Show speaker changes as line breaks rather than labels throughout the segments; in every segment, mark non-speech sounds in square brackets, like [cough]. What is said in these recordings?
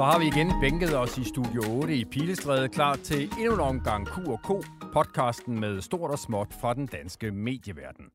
Så har vi igen bænket os i Studio 8 i Pilestræde, klar til endnu en omgang Q&K, podcasten med stort og småt fra den danske medieverden.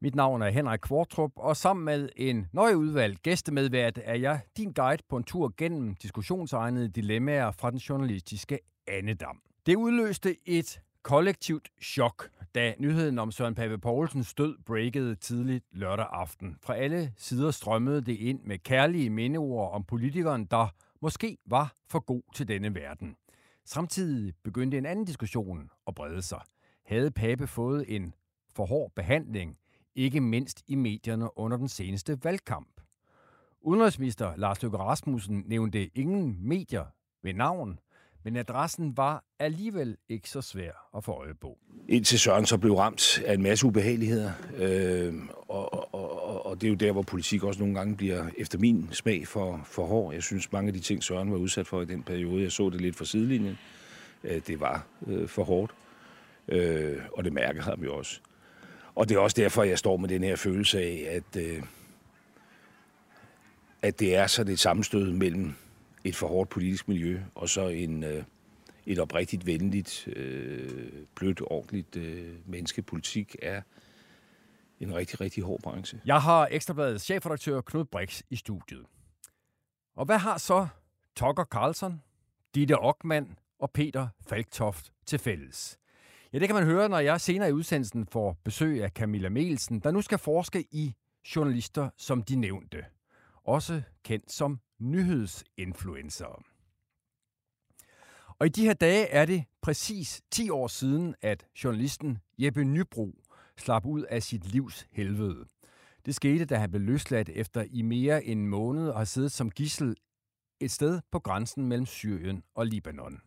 Mit navn er Henrik Kvartrup, og sammen med en nøje udvalgt gæstemedvært er jeg din guide på en tur gennem diskussionsegnede dilemmaer fra den journalistiske Annedam. Det udløste et kollektivt chok, da nyheden om Søren Pape Poulsens død breakede tidligt lørdag aften. Fra alle sider strømmede det ind med kærlige mindeord om politikeren, der måske var for god til denne verden. Samtidig begyndte en anden diskussion at brede sig. Havde Pape fået en for hård behandling, ikke mindst i medierne under den seneste valgkamp? Udenrigsminister Lars Løkke Rasmussen nævnte ingen medier ved navn, men adressen var alligevel ikke så svær at få øje på.
Indtil Søren så blev ramt af en masse ubehageligheder, øh, og, og, og, og det er jo der, hvor politik også nogle gange bliver, efter min smag, for, for hård. Jeg synes, mange af de ting, Søren var udsat for i den periode, jeg så det lidt fra sidelinjen, øh, det var øh, for hårdt, øh, og det mærker ham jo også. Og det er også derfor, jeg står med den her følelse af, at, øh, at det er sådan et sammenstød mellem et for hårdt politisk miljø, og så en, øh, et oprigtigt venligt, øh, blødt, ordentligt øh, menneskepolitik er en rigtig, rigtig hård branche.
Jeg har Ekstrabladets chefredaktør Knud Brix i studiet. Og hvad har så Tucker Carlson, Ditte Ockmann og Peter Falktoft til fælles? Ja, det kan man høre, når jeg senere i udsendelsen får besøg af Camilla Melsen, der nu skal forske i journalister, som de nævnte. Også kendt som nyhedsinfluencer. Og i de her dage er det præcis 10 år siden, at journalisten Jeppe Nybro slap ud af sit livs helvede. Det skete, da han blev løsladt efter i mere end en måned og har siddet som gissel et sted på grænsen mellem Syrien og Libanon.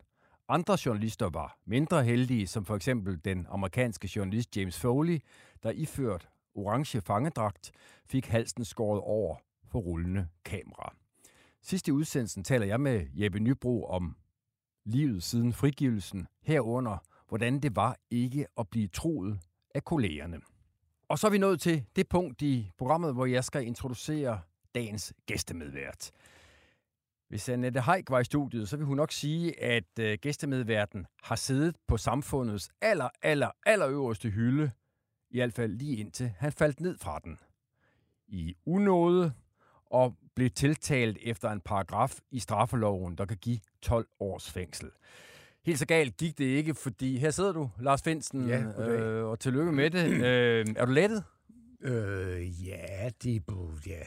Andre journalister var mindre heldige, som for eksempel den amerikanske journalist James Foley, der iført orange fangedragt fik halsen skåret over for rullende kamera. Sidst i udsendelsen taler jeg med Jeppe Nybro om livet siden frigivelsen, herunder hvordan det var ikke at blive troet af kollegerne. Og så er vi nået til det punkt i programmet, hvor jeg skal introducere dagens gæstemedvært. Hvis Annette Haik var i studiet, så vil hun nok sige, at øh, gæstemedværten har siddet på samfundets aller, aller, aller øverste hylde, i hvert fald lige indtil han faldt ned fra den. I unåde og blev tiltalt efter en paragraf i straffeloven, der kan give 12 års fængsel. Helt så galt gik det ikke, fordi her sidder du, Lars Finsen,
Ja, goddag.
øh, og tillykke med det. [clears throat] Øh, er du lettet?
Øh, ja, det, ja.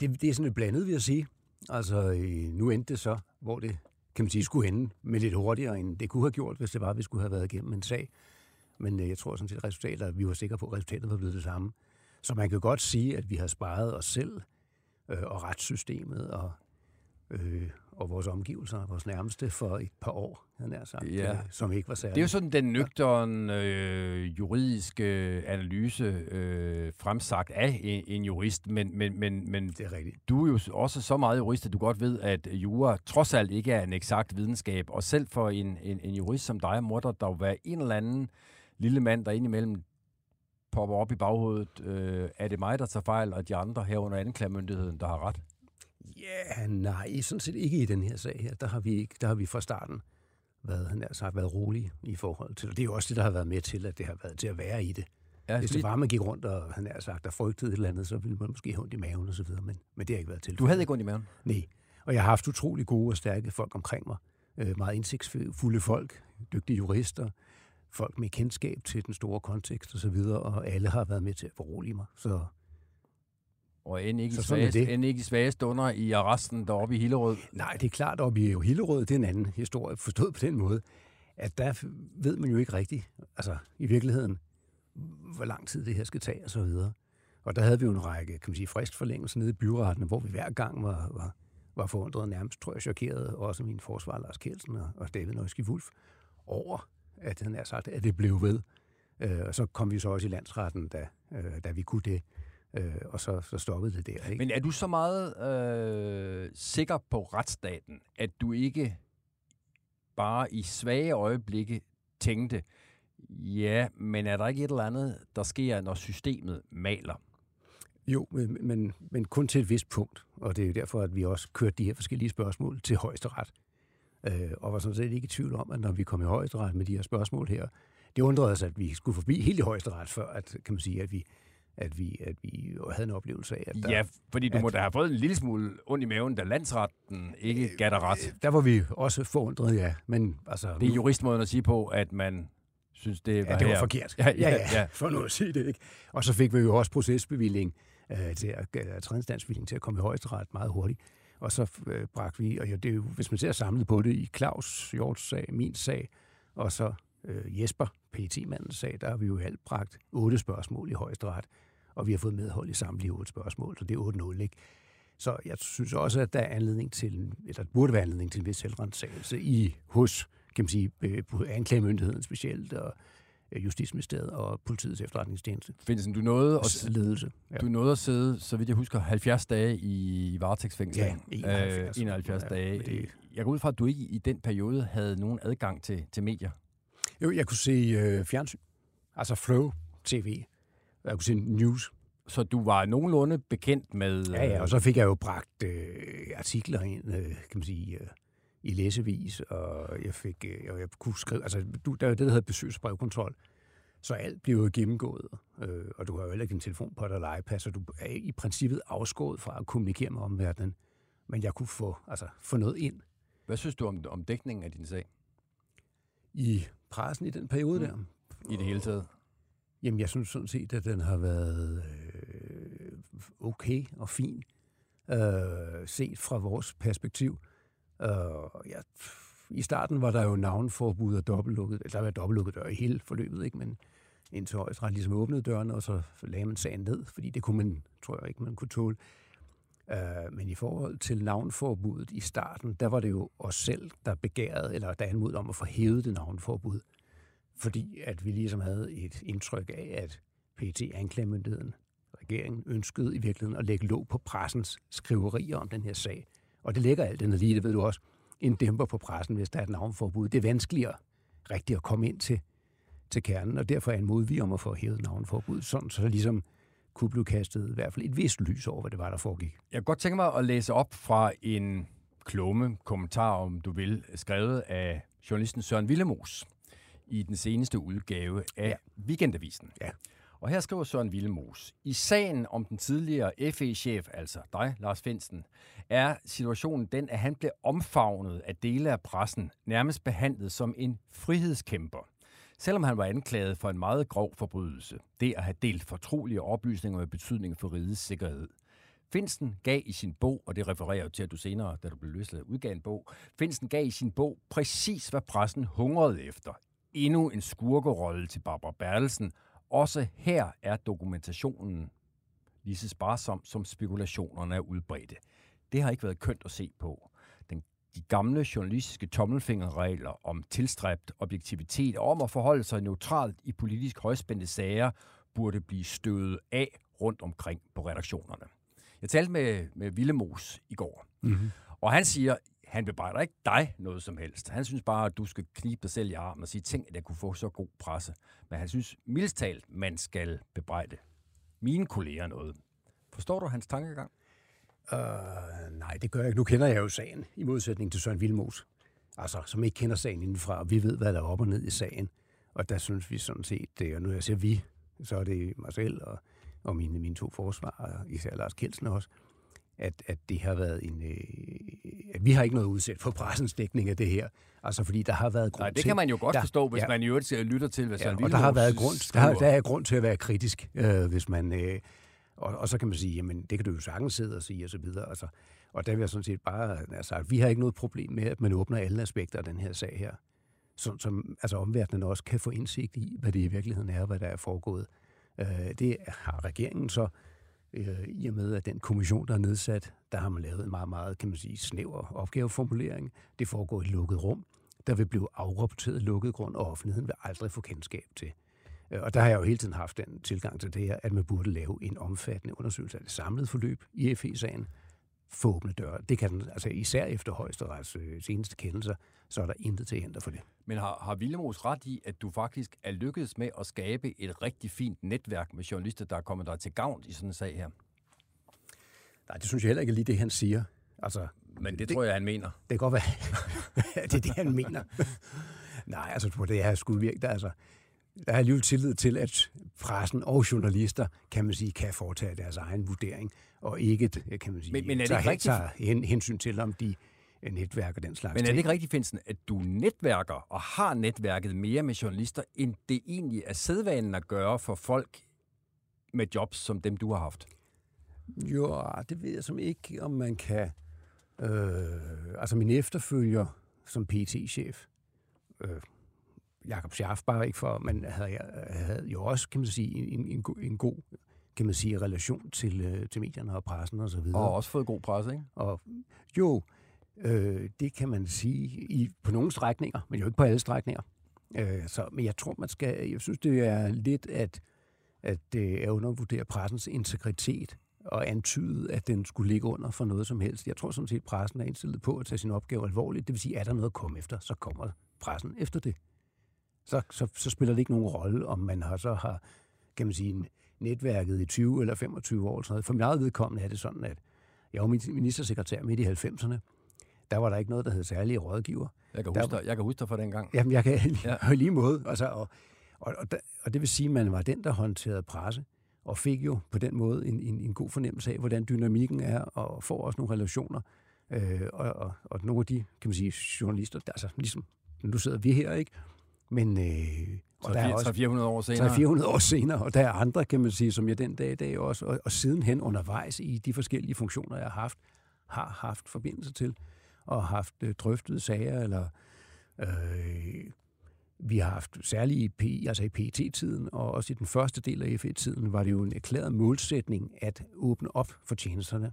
Det, det er sådan lidt blandet, vil jeg sige. Altså, øh, nu endte det så, hvor det, kan man sige, skulle ende med lidt hurtigere, end det kunne have gjort, hvis det var, at vi skulle have været igennem en sag. Men øh, jeg tror sådan set, resultatet, at vi var sikre på, at resultatet var blevet det samme. Så man kan godt sige, at vi har sparet os selv øh, og retssystemet og, øh, og vores omgivelser, vores nærmeste for et par år, han er sagt,
Ja.
øh, som ikke var særlig.
Det er jo sådan den nøgteren øh, juridiske analyse øh, fremsagt af en, en jurist, men, men, men, men
Det er rigtigt.
du er jo også så meget jurist, at du godt ved, at jura trods alt ikke er en eksakt videnskab, og selv for en, en, en jurist som dig, må der dog være en eller anden lille mand, der indimellem popper op i baghovedet. Øh, er det mig, der tager fejl, og de andre herunder anklagemyndigheden, der har ret?
Ja, nej, sådan set ikke i den her sag her. Der har vi, ikke, der har vi fra starten været, han har sagt, været rolige i forhold til. Og det er jo også det, der har været med til, at det har været til at være i det.
Ja,
Hvis det var, man gik rundt og han har sagt, der frygtede et eller andet, så ville man måske have ondt i maven og så videre, men, men det har ikke været til.
Du havde ikke ondt i maven?
Nej, og jeg har haft utrolig gode og stærke folk omkring mig. Øh, meget indsigtsfulde folk, dygtige jurister, folk med kendskab til den store kontekst og så videre, og alle har været med til at berolige mig. Så
Og end ikke, i
Så
svage,
det.
end ikke i svage stunder i arresten deroppe i Hillerød.
Nej, det er klart, er jo Hillerød, det er en anden historie, forstået på den måde, at der ved man jo ikke rigtigt, altså i virkeligheden, hvor lang tid det her skal tage og så videre. Og der havde vi jo en række, kan man sige, fristforlængelser nede i byretten, hvor vi hver gang var, var, var forundret nærmest, tror jeg, chokeret også min forsvar, Lars Kjeldsen og, og David Nøjski Wulf, over, at, han er sagt, at det blev ved. Øh, og så kom vi så også i landsretten, da, øh, da vi kunne det. Øh, og så, så stoppede det der. Ikke?
Men er du så meget øh, sikker på retsstaten, at du ikke bare i svage øjeblikke tænkte, ja, men er der ikke et eller andet, der sker, når systemet maler?
Jo, men, men, men kun til et vist punkt, og det er derfor, at vi også kørte de her forskellige spørgsmål til højesteret. Øh, og var sådan set ikke i tvivl om, at når vi kom i højesteret med de her spørgsmål her, det undrede os, at vi skulle forbi helt i højesteret, før at, kan man sige, at vi, at vi, at vi havde en oplevelse af, at der,
Ja, fordi du
at-
må da have fået en lille smule ondt i maven, da landsretten ikke gav dig ret.
Der var vi også forundret, ja. Men altså,
Det er juristmåden at sige på, at man synes, det var
ja, det var
her.
forkert.
Ja, ja, ja.
For nu at sige det, ikke? Og så fik vi jo også procesbevilling øh, til at, tredjeinstansbevilling til at komme i højesteret meget hurtigt. Og så øh, bragte vi, og ja, det hvis man ser samlet på det i Claus Hjorts sag, min sag, og så øh, Jesper, PT-mandens sag, der har vi jo i alt bragt otte spørgsmål i højesteret, og vi har fået medhold i samtlige otte spørgsmål, så det er 8-0, ikke? Så jeg synes også, at der er anledning til, eller der burde være anledning til en vis selvrensagelse i, hos, kan man sige, øh, anklagemyndigheden specielt, og Justitsministeriet og politiets efterretningstjeneste.
Findelsen, du nåede, at,
ledelse. Ja.
du nåede at sidde, så vidt jeg husker, 70 dage i varetægtsfængsel.
Ja, 71.
Øh, 71
Ja,
dage.
det-
Jeg går ud fra, at du ikke i den periode havde nogen adgang til, til medier.
Jo, jeg kunne se øh, fjernsyn, altså Flow TV. Jeg kunne se news.
Så du var nogenlunde bekendt med...
Ja, ja, og så fik jeg jo bragt øh, artikler ind, øh, kan man sige, øh, i læsevis, og jeg fik, øh, og jeg kunne skrive, altså du, der er jo det, der hedder besøgsbrevkontrol, så alt bliver jo gennemgået, øh, og du har jo heller ikke en telefon på dig eller iPad, så du er i princippet afskåret fra at kommunikere med omverdenen, men jeg kunne få, altså, få noget ind
Hvad synes du om, om dækningen af din sag
i pressen i den periode
Mm.
der.
i det hele taget?
Jamen, jeg synes sådan set, at den har været øh, okay og fin, øh, set fra vores perspektiv. Øh, ja, I starten var der jo navnforbud og dobbeltlukket, eller der var dobbeltlukket dør i hele forløbet, ikke? men indtil højesteret ligesom åbnede dørene, og så lagde man sagen ned, fordi det kunne man, tror jeg ikke, man kunne tåle. Øh, men i forhold til navnforbuddet i starten, der var det jo os selv, der begærede, eller der anmodede om at få hævet det navnforbud fordi at vi ligesom havde et indtryk af, at PT anklagemyndigheden, regeringen, ønskede i virkeligheden at lægge låg på pressens skriverier om den her sag. Og det lægger alt den lige, det ved du også, en dæmper på pressen, hvis der er et navnforbud. Det er vanskeligere rigtigt at komme ind til, til kernen, og derfor anmodede vi om at få hævet navnforbud, sådan så der ligesom kunne blive kastet i hvert fald et vist lys over, hvad det var, der foregik.
Jeg kunne godt tænke mig at læse op fra en klumme kommentar, om du vil, skrevet af journalisten Søren Villemos i den seneste udgave af ja. Weekendavisen.
Ja.
Og her skriver Søren Vilmos, i sagen om den tidligere FE-chef, altså dig, Lars Finsen, er situationen den, at han blev omfavnet af dele af pressen, nærmest behandlet som en frihedskæmper. Selvom han var anklaget for en meget grov forbrydelse, det at have delt fortrolige oplysninger med betydning for rigets sikkerhed. Finsten gav i sin bog, og det refererer jo til, at du senere, da du blev løsladt, udgav en bog, Finsten gav i sin bog præcis, hvad pressen hungrede efter. Endnu en skurkerolle til Barbara Bertelsen. Også her er dokumentationen lige så sparsom, som spekulationerne er udbredte. Det har ikke været kønt at se på. Den, de gamle journalistiske tommelfingerregler om tilstræbt objektivitet og om at forholde sig neutralt i politisk højspændte sager burde blive støvet af rundt omkring på redaktionerne. Jeg talte med, med Villemos i går,
Mm-hmm.
og han siger, han bebrejder ikke dig noget som helst. Han synes bare, at du skal knibe dig selv i armen og sige, tænk, at jeg kunne få så god presse. Men han synes mildest talt, man skal bebrejde mine kolleger noget. Forstår du hans tankegang?
Uh, nej, det gør jeg ikke. Nu kender jeg jo sagen, i modsætning til Søren Vilmos. Altså, som ikke kender sagen indenfra, og vi ved, hvad der er op og ned i sagen. Og der synes vi sådan set, det, og nu jeg siger vi, så er det mig selv og, og mine, mine to forsvarer, især Lars Kjeldsen også, at, at det har været en... Øh, at vi har ikke noget udsæt på pressens dækning af det her. Altså, fordi der har været grund
Nej, det
til...
kan man jo godt
der,
forstå, hvis
ja,
man i øvrigt lytter til, hvad
Ja, og der har været grund, der, der er grund til at være kritisk, øh, hvis man... Øh, og, og så kan man sige, jamen det kan du jo sagtens sidde og sige, og så videre. Altså, og der vil jeg sådan set bare sagt, vi har ikke noget problem med, at man åbner alle aspekter af den her sag her. Som, som altså omverdenen også kan få indsigt i, hvad det i virkeligheden er, hvad der er foregået. Øh, det har regeringen så øh, Øh, i og med, at den kommission, der er nedsat, der har man lavet en meget, meget, kan man sige, snæver opgaveformulering. Det foregår i et lukket rum. Der vil blive afrapporteret lukket grund, og offentligheden vil aldrig få kendskab til. Øh, og der har jeg jo hele tiden haft den tilgang til det her, at man burde lave en omfattende undersøgelse af det samlede forløb i FE-sagen for åbne døre. Det kan den, altså især efter højesterets øh, seneste kendelser, så er der intet til at ændre for det.
Men har, har Villemos ret i, at du faktisk er lykkedes med at skabe et rigtig fint netværk med journalister, der er kommet dig til gavn i sådan en sag her?
Nej, det synes jeg heller ikke lige det, han siger. Altså,
Men det, det tror jeg, han mener.
Det kan godt være, [laughs] det er det, han mener. Nej, altså på det her skulle virke, der, altså, der er alligevel tillid til, at pressen og journalister, kan man sige, kan foretage deres egen vurdering, og ikke, kan man sige,
Men- men er det
tager,
ikke rigtigt?
tager hen, hensyn til, om de øh, netværker den slags
Men er det ikke rigtigt, Finsen, at du netværker og har netværket mere med journalister, end det egentlig er sædvanen at gøre for folk med jobs som dem, du har haft?
Jo, det ved jeg som ikke, om man kan... Øh, altså min efterfølger som PT-chef, øh, Jakob Schaff, bare ikke for, men havde, jeg, havde jo også, kan man sige, en, en, en god kan man sige, relation til, øh, til medierne og pressen og så videre.
Og også fået god presse, ikke?
Og jo, øh, det kan man sige i, på nogle strækninger, men jo ikke på alle strækninger. Øh, så, men jeg tror, man skal, jeg synes, det er lidt at, at det er undervurdere pressens integritet og antyde, at den skulle ligge under for noget som helst. Jeg tror sådan set, at pressen er indstillet på at tage sin opgave alvorligt. Det vil sige, er der noget at komme efter, så kommer pressen efter det. Så, så, så spiller det ikke nogen rolle, om man har, så har, kan man sige, netværket i 20 eller 25 år. eller Sådan noget. For mit eget vedkommende er det sådan, at jeg var min- ministersekretær midt i 90'erne. Der var der ikke noget, der hed særlige rådgiver.
Jeg kan
Der-
huske dig, jeg kan huske dig fra dengang.
Jamen, jeg kan [laughs]
Ja.
lige måde. Altså, og, og, og, og det vil sige, at man var den, der håndterede presse, og fik jo på den måde en, en, en god fornemmelse af, hvordan dynamikken er, og får også nogle relationer. Øh, og, og, og nogle af de, kan man sige, journalister, der, altså ligesom, nu sidder vi her, ikke? Men, øh, og der er også
400 år senere.
300-400 år senere, og der er andre, kan man sige, som jeg den dag i dag også, og, og sidenhen undervejs i de forskellige funktioner, jeg har haft, har haft forbindelse til, og haft øh, drøftet sager, eller øh, vi har haft særligt i, P, altså i PET-tiden, og også i den første del af FE-tiden, var det jo en erklæret målsætning at åbne op for tjenesterne,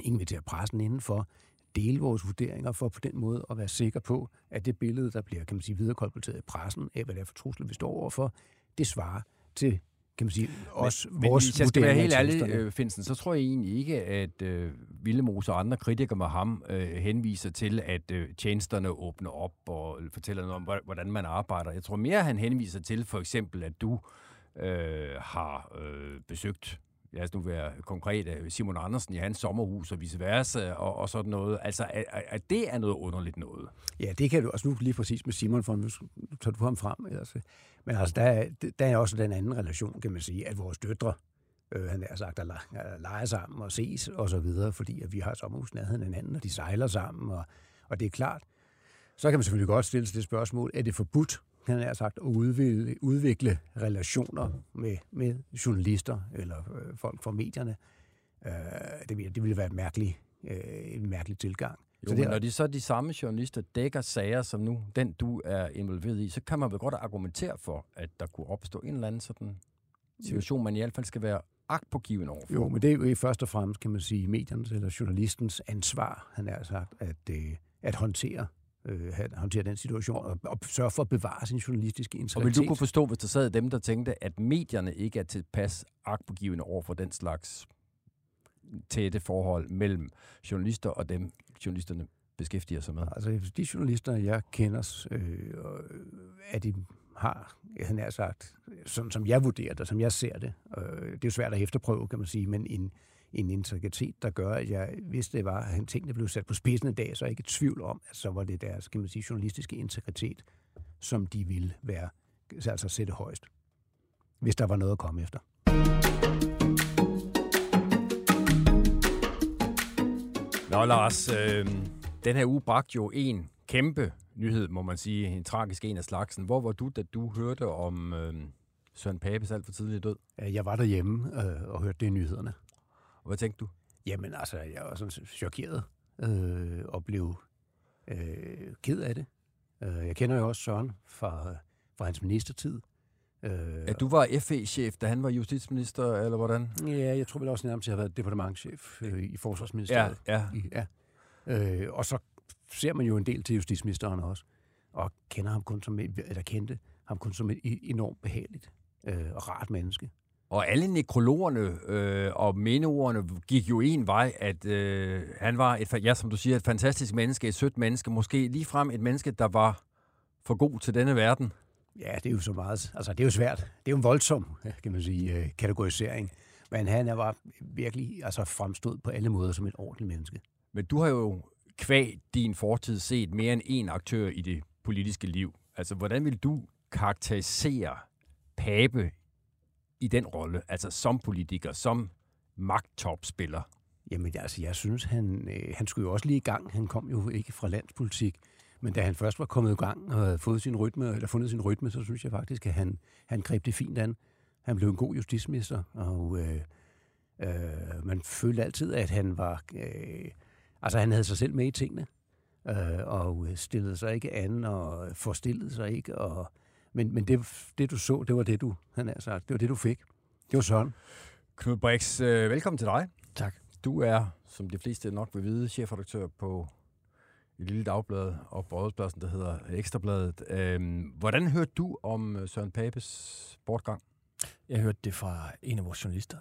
invitere pressen indenfor, dele vores vurderinger for på den måde at være sikker på, at det billede, der bliver kan man sige, viderekolporteret i pressen af, hvad det er for trusler, vi står overfor, det svarer til kan man sige, også
Men
vores
hvis jeg skal være helt ærlig, øh, Finsen, så tror jeg egentlig ikke, at øh, Villemose og andre kritikere med ham øh, henviser til, at øh, tjenesterne åbner op og fortæller noget om, hvor- hvordan man arbejder. Jeg tror mere, han henviser til for eksempel, at du øh, har øh, besøgt lad os nu være konkret, Simon Andersen i hans sommerhus og vice versa, og, og sådan noget. Altså, at, at- det er noget underligt noget.
Ja, det kan du også nu lige præcis med Simon, for nu tager du ham frem. Altså. Men altså, der der er også den anden relation, kan man sige, at vores døtre, øh, han har sagt, at le- leger sammen og ses og så videre, fordi at vi har sommerhus nærheden en hinanden, og de sejler sammen, og, og det er klart. Så kan man selvfølgelig godt stille sig det spørgsmål, er det forbudt, han har sagt, at udvikle, udvikle relationer med, med journalister eller øh, folk fra medierne? Øh, det, det ville være et mærkeligt, øh, en mærkelig tilgang.
Jo,
det
men
er-
når de så de samme journalister dækker sager som nu, den du er involveret i, så kan man vel godt argumentere for, at der kunne opstå en eller anden sådan situation, man i hvert fald skal være agtpågivende overfor.
Jo, men det er jo først og fremmest, kan man sige, mediernes eller journalistens ansvar, han har sagt, at, øh, at håndtere, øh, håndtere den situation og, og sørge for at bevare sin journalistiske
Og
integritet.
vil du kunne forstå, hvis der sad dem, der tænkte, at medierne ikke er tilpas agtpågivende over for den slags tætte forhold mellem journalister og dem, journalisterne beskæftiger sig med?
Altså, de journalister, jeg kender, øh, og, at de har, han har sagt, sådan som jeg vurderer det, som jeg ser det, øh, det er jo svært at efterprøve, kan man sige, men en, en integritet, der gør, at jeg, hvis det var, at tingene blev sat på spidsen en dag, så er jeg ikke i tvivl om, at så var det deres, kan man sige, journalistiske integritet, som de ville være, altså sætte højst, hvis der var noget at komme efter.
Nå, Lars, øh, den her uge bragte jo en kæmpe nyhed, må man sige, en tragisk en af slagsen. Hvor var du, da du hørte om øh, Søren Papes alt for tidlig død?
Jeg var derhjemme øh, og hørte det i nyhederne.
Og hvad tænkte du?
Jamen altså, jeg var sådan chokeret øh, og blev øh, ked af det. Øh, jeg kender jo også Søren fra, fra hans ministertid.
Ja, du var FE-chef, da han var justitsminister, eller hvordan?
Ja, jeg tror vel også nærmest, at jeg har været departementchef øh, i Forsvarsministeriet.
Ja, ja.
Ja. Øh, og så ser man jo en del til justitsministeren også, og kender ham kun som, et- eller kendte ham kun som et enormt behageligt øh, og rart menneske.
Og alle nekrologerne øh, og mindeordene gik jo en vej, at øh, han var, et, ja, som du siger, et fantastisk menneske, et sødt menneske, måske ligefrem et menneske, der var for god til denne verden.
Ja, det er jo så meget. Altså, det er jo svært. Det er jo en voldsom, kan man sige, øh, kategorisering. Men han var virkelig altså, fremstod på alle måder som et ordentligt menneske.
Men du har jo kvæg din fortid set mere end en aktør i det politiske liv. Altså, hvordan vil du karakterisere Pape i den rolle, altså som politiker, som magttopspiller?
Jamen, altså, jeg synes, han, øh, han skulle jo også lige i gang. Han kom jo ikke fra landspolitik. Men da han først var kommet i gang og havde fået sin rytme, eller fundet sin rytme, så synes jeg faktisk, at han, han greb det fint an. Han blev en god justitsminister, og øh, øh, man følte altid, at han var... Øh, altså, han havde sig selv med i tingene, øh, og stillede sig ikke an, og forstillede sig ikke. Og, men men det, det, du så, det var det, du, han har sagt, det var det, du fik. Det var sådan.
Knud Brix, øh, velkommen til dig.
Tak.
Du er, som de fleste nok vil vide, chefredaktør på et lille dagblad op på der hedder Ekstrabladet. Øhm, hvordan hørte du om øh, Søren Papes bortgang?
Jeg hørte det fra en af vores journalister.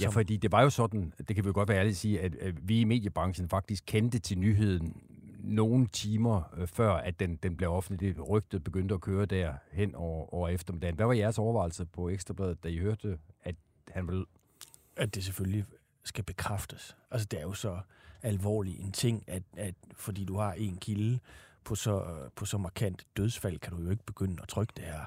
Ja,
som-
fordi det var jo sådan, det kan vi jo godt være ærligt sige, at, at vi i mediebranchen faktisk kendte til nyheden nogle timer øh, før, at den, den blev offentlig. Det rygtet begyndte at køre der hen over, over eftermiddagen. Hvad var jeres overvejelse på Ekstrabladet, da I hørte, at han ville...
at det selvfølgelig skal bekræftes. Altså, det er jo så alvorlig en ting, at, at fordi du har en kilde på så, på så markant dødsfald, kan du jo ikke begynde at trykke det her.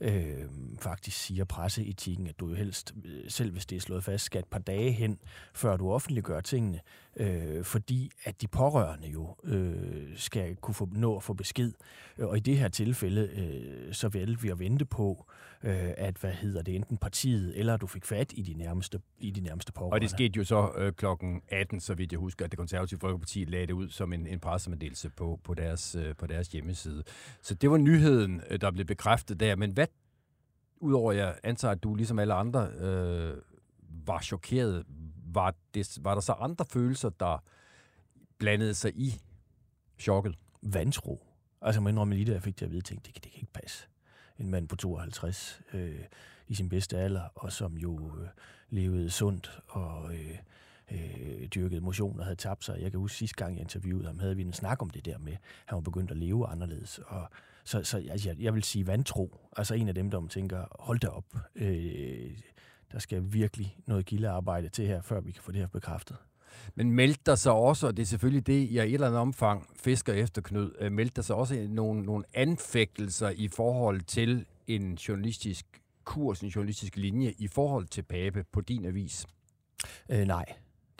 Øh, faktisk siger presseetikken, at du jo helst, øh, selv hvis det er slået fast, skal et par dage hen, før du offentliggør tingene, øh, fordi at de pårørende jo øh, skal kunne få, nå at få besked. Og i det her tilfælde, øh, så vil vi at vente på, øh, at hvad hedder det, enten partiet, eller du fik fat i de nærmeste, i de nærmeste pårørende.
Og det skete jo så øh, klokken 18, så vidt jeg husker, at det konservative Folkeparti lagde det ud som en, en pressemeddelelse på, på, deres, øh, på deres hjemmeside. Så det var nyheden, øh, der blev bekræftet der. Men hvad, udover jeg antager, at du ligesom alle andre øh, var chokeret, var, det, var der så andre følelser, der blandede sig i chokket?
vantro. Altså, man indrømmer lige, da jeg fik det at vide, tænkte, det, kan- det kan ikke passe. En mand på 52 øh, i sin bedste alder, og som jo øh, levede sundt og øh, øh, dyrkede motion og havde tabt sig. Jeg kan huske sidste gang, jeg interviewede ham, havde vi en snak om det der med, at han var begyndt at leve anderledes. Og så, så altså, jeg, jeg vil sige vantro. Altså en af dem, der man tænker, hold da op, øh, der skal virkelig noget gildearbejde til her, før vi kan få det her bekræftet.
Men meldte der sig også, og det er selvfølgelig det, jeg i et eller andet omfang fisker efter, Knud, øh, meldte der sig også nogle, nogle anfægtelser i forhold til en journalistisk kurs, en journalistisk linje i forhold til Pape på din avis?
Øh, nej,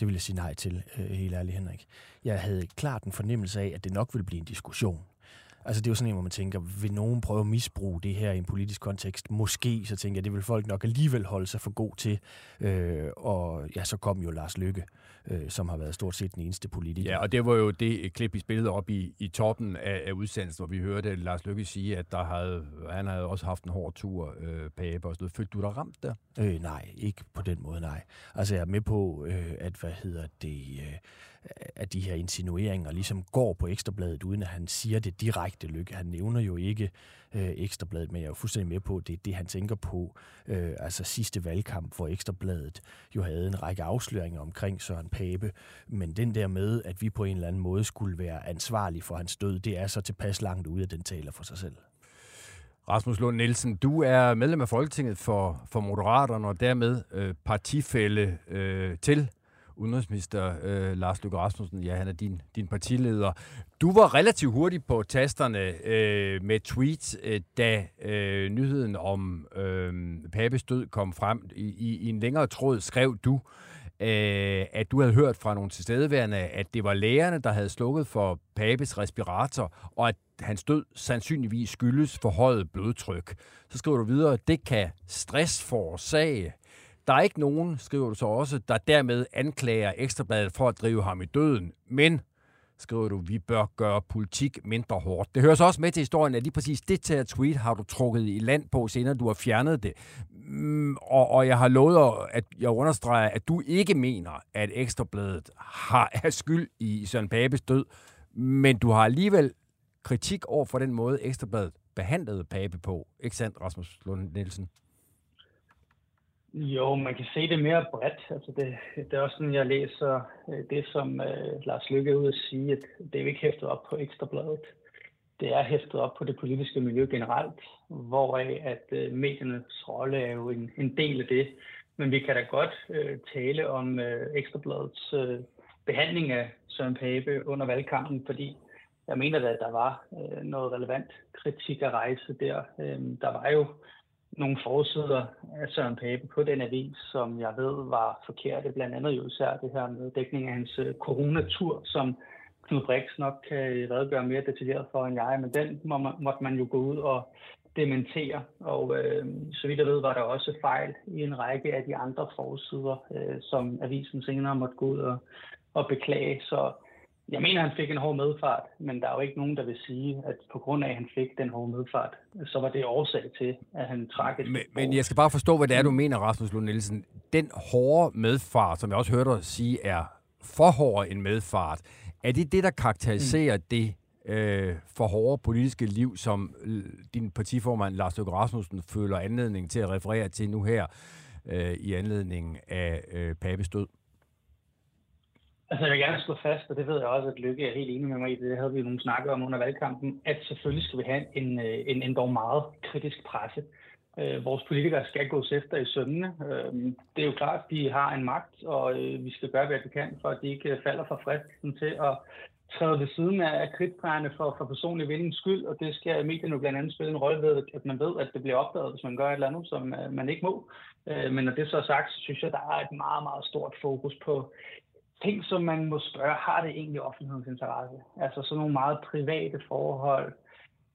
det vil jeg sige nej til, øh, helt ærligt Henrik. Jeg havde klart en fornemmelse af, at det nok ville blive en diskussion. Altså det er jo sådan en, hvor man tænker, vil nogen prøve at misbruge det her i en politisk kontekst? Måske, så tænker jeg, det vil folk nok alligevel holde sig for god til. Øh, og ja, så kom jo Lars Lykke, øh, som har været stort set den eneste politiker.
Ja, og det var jo det klip, vi spillede op i, i toppen af, af udsendelsen, hvor vi hørte Lars Lykke sige, at der havde, han havde også haft en hård tur, øh, Pape, og sådan noget. Følte du dig ramt der?
Øh, nej, ikke på den måde, nej. Altså jeg er med på, øh, at hvad hedder det, øh, at de her insinueringer ligesom går på Ekstrabladet, uden at han siger det direkte lykke. Han nævner jo ikke øh, Ekstrabladet, men jeg er jo fuldstændig med på, at det er det, han tænker på. Øh, altså sidste valgkamp, hvor Ekstrabladet jo havde en række afsløringer omkring Søren Pape, men den der med, at vi på en eller anden måde skulle være ansvarlige for hans død, det er så tilpas langt ude, at den taler for sig selv.
Rasmus Lund Nielsen, du er medlem af Folketinget for, for Moderaterne, og dermed øh, partifælle øh, til udenrigsminister øh, Lars Løkke Rasmussen. Ja, han er din, din partileder. Du var relativt hurtig på tasterne øh, med tweets, øh, da øh, nyheden om øh, Papes død kom frem. I, i, I en længere tråd skrev du, øh, at du havde hørt fra nogle tilstedeværende, at det var lægerne, der havde slukket for Papes respirator, og at hans død sandsynligvis skyldes forhøjet blodtryk. Så skriver du videre, at det kan stress forårsage. Der er ikke nogen, skriver du så også, der dermed anklager Ekstrabladet for at drive ham i døden, men skriver du, vi bør gøre politik mindre hårdt. Det hører så også med til historien, at lige præcis det til tweet har du trukket i land på, senere du har fjernet det. Mm, og, og jeg har lovet, at jeg understreger, at du ikke mener, at Ekstrabladet har er skyld i Søren Papes død, men du har alligevel kritik over for den måde, Ekstrabladet behandlede Pape på. Ikke sandt, Rasmus Lund Nielsen?
Jo, man kan se det mere bredt. Altså det, det er også sådan, jeg læser øh, det, som uh, Lars Lykke er ude at sige, at det er ikke hæftet op på Ekstrabladet. Det er hæftet op på det politiske miljø generelt, hvoraf at uh, mediernes rolle er jo en, en del af det. Men vi kan da godt uh, tale om uh, Ekstrabladets uh, behandling af Søren Pape under valgkampen, fordi jeg mener da, at der var uh, noget relevant kritik at rejse der. Uh, der var jo nogle forsider af Søren Pape på den avis, som jeg ved var forkerte, blandt andet jo især det her med dækning af hans øh, coronatur, som Knud Brix nok kan redegøre mere detaljeret for end jeg, men den må man, måtte man jo gå ud og dementere, og øh, så vidt jeg ved, var der også fejl i en række af de andre forsider, øh, som avisen senere måtte gå ud og, og beklage, så jeg mener, han fik en hård medfart, men der er jo ikke nogen, der vil sige, at på grund af, at han fik den hårde medfart, så var det årsag til, at han trak et
men, men jeg skal bare forstå, hvad det er, du mener, Rasmus Lund Nielsen. Den hårde medfart, som jeg også hørte dig sige, er for hård en medfart. Er det det, der karakteriserer mm. det øh, for hårde politiske liv, som øh, din partiformand Lars Løkke Rasmussen føler anledning til at referere til nu her øh, i anledning af øh, Papes død?
Altså, jeg vil gerne slå fast, og det ved jeg også, at Lykke er helt enig med mig i, det havde vi nogle snakker om under valgkampen, at selvfølgelig skal vi have en, øh, en, en dog meget kritisk presse. Øh, vores politikere skal gås efter i sømmene. Øh, det er jo klart, at de har en magt, og øh, vi skal gøre, hvad vi kan, for at de ikke falder for fristelsen til at træde ved siden af kridtprægerne for, for personlig vindings skyld, og det skal medierne jo blandt andet spille en rolle ved, at man ved, at det bliver opdaget, hvis man gør et eller andet, som øh, man ikke må. Øh, men når det så er sagt, så synes jeg, der er et meget, meget stort fokus på ting, som man må spørge, har det egentlig offentlighedens interesse? Altså sådan nogle meget private forhold.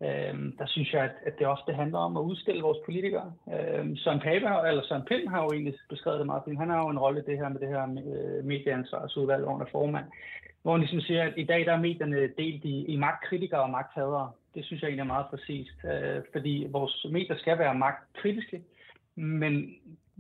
Øhm, der synes jeg, at, at det ofte handler om at udstille vores politikere. Øhm, Søren Pape, eller Søren Pind har jo egentlig beskrevet det meget fint. Han har jo en rolle i det her med det her øh, medieansvarsudvalg under formand, hvor han ligesom siger, at i dag der er medierne delt i, i magtkritikere og magthadere. Det synes jeg egentlig er meget præcist, øh, fordi vores medier skal være magtkritiske, men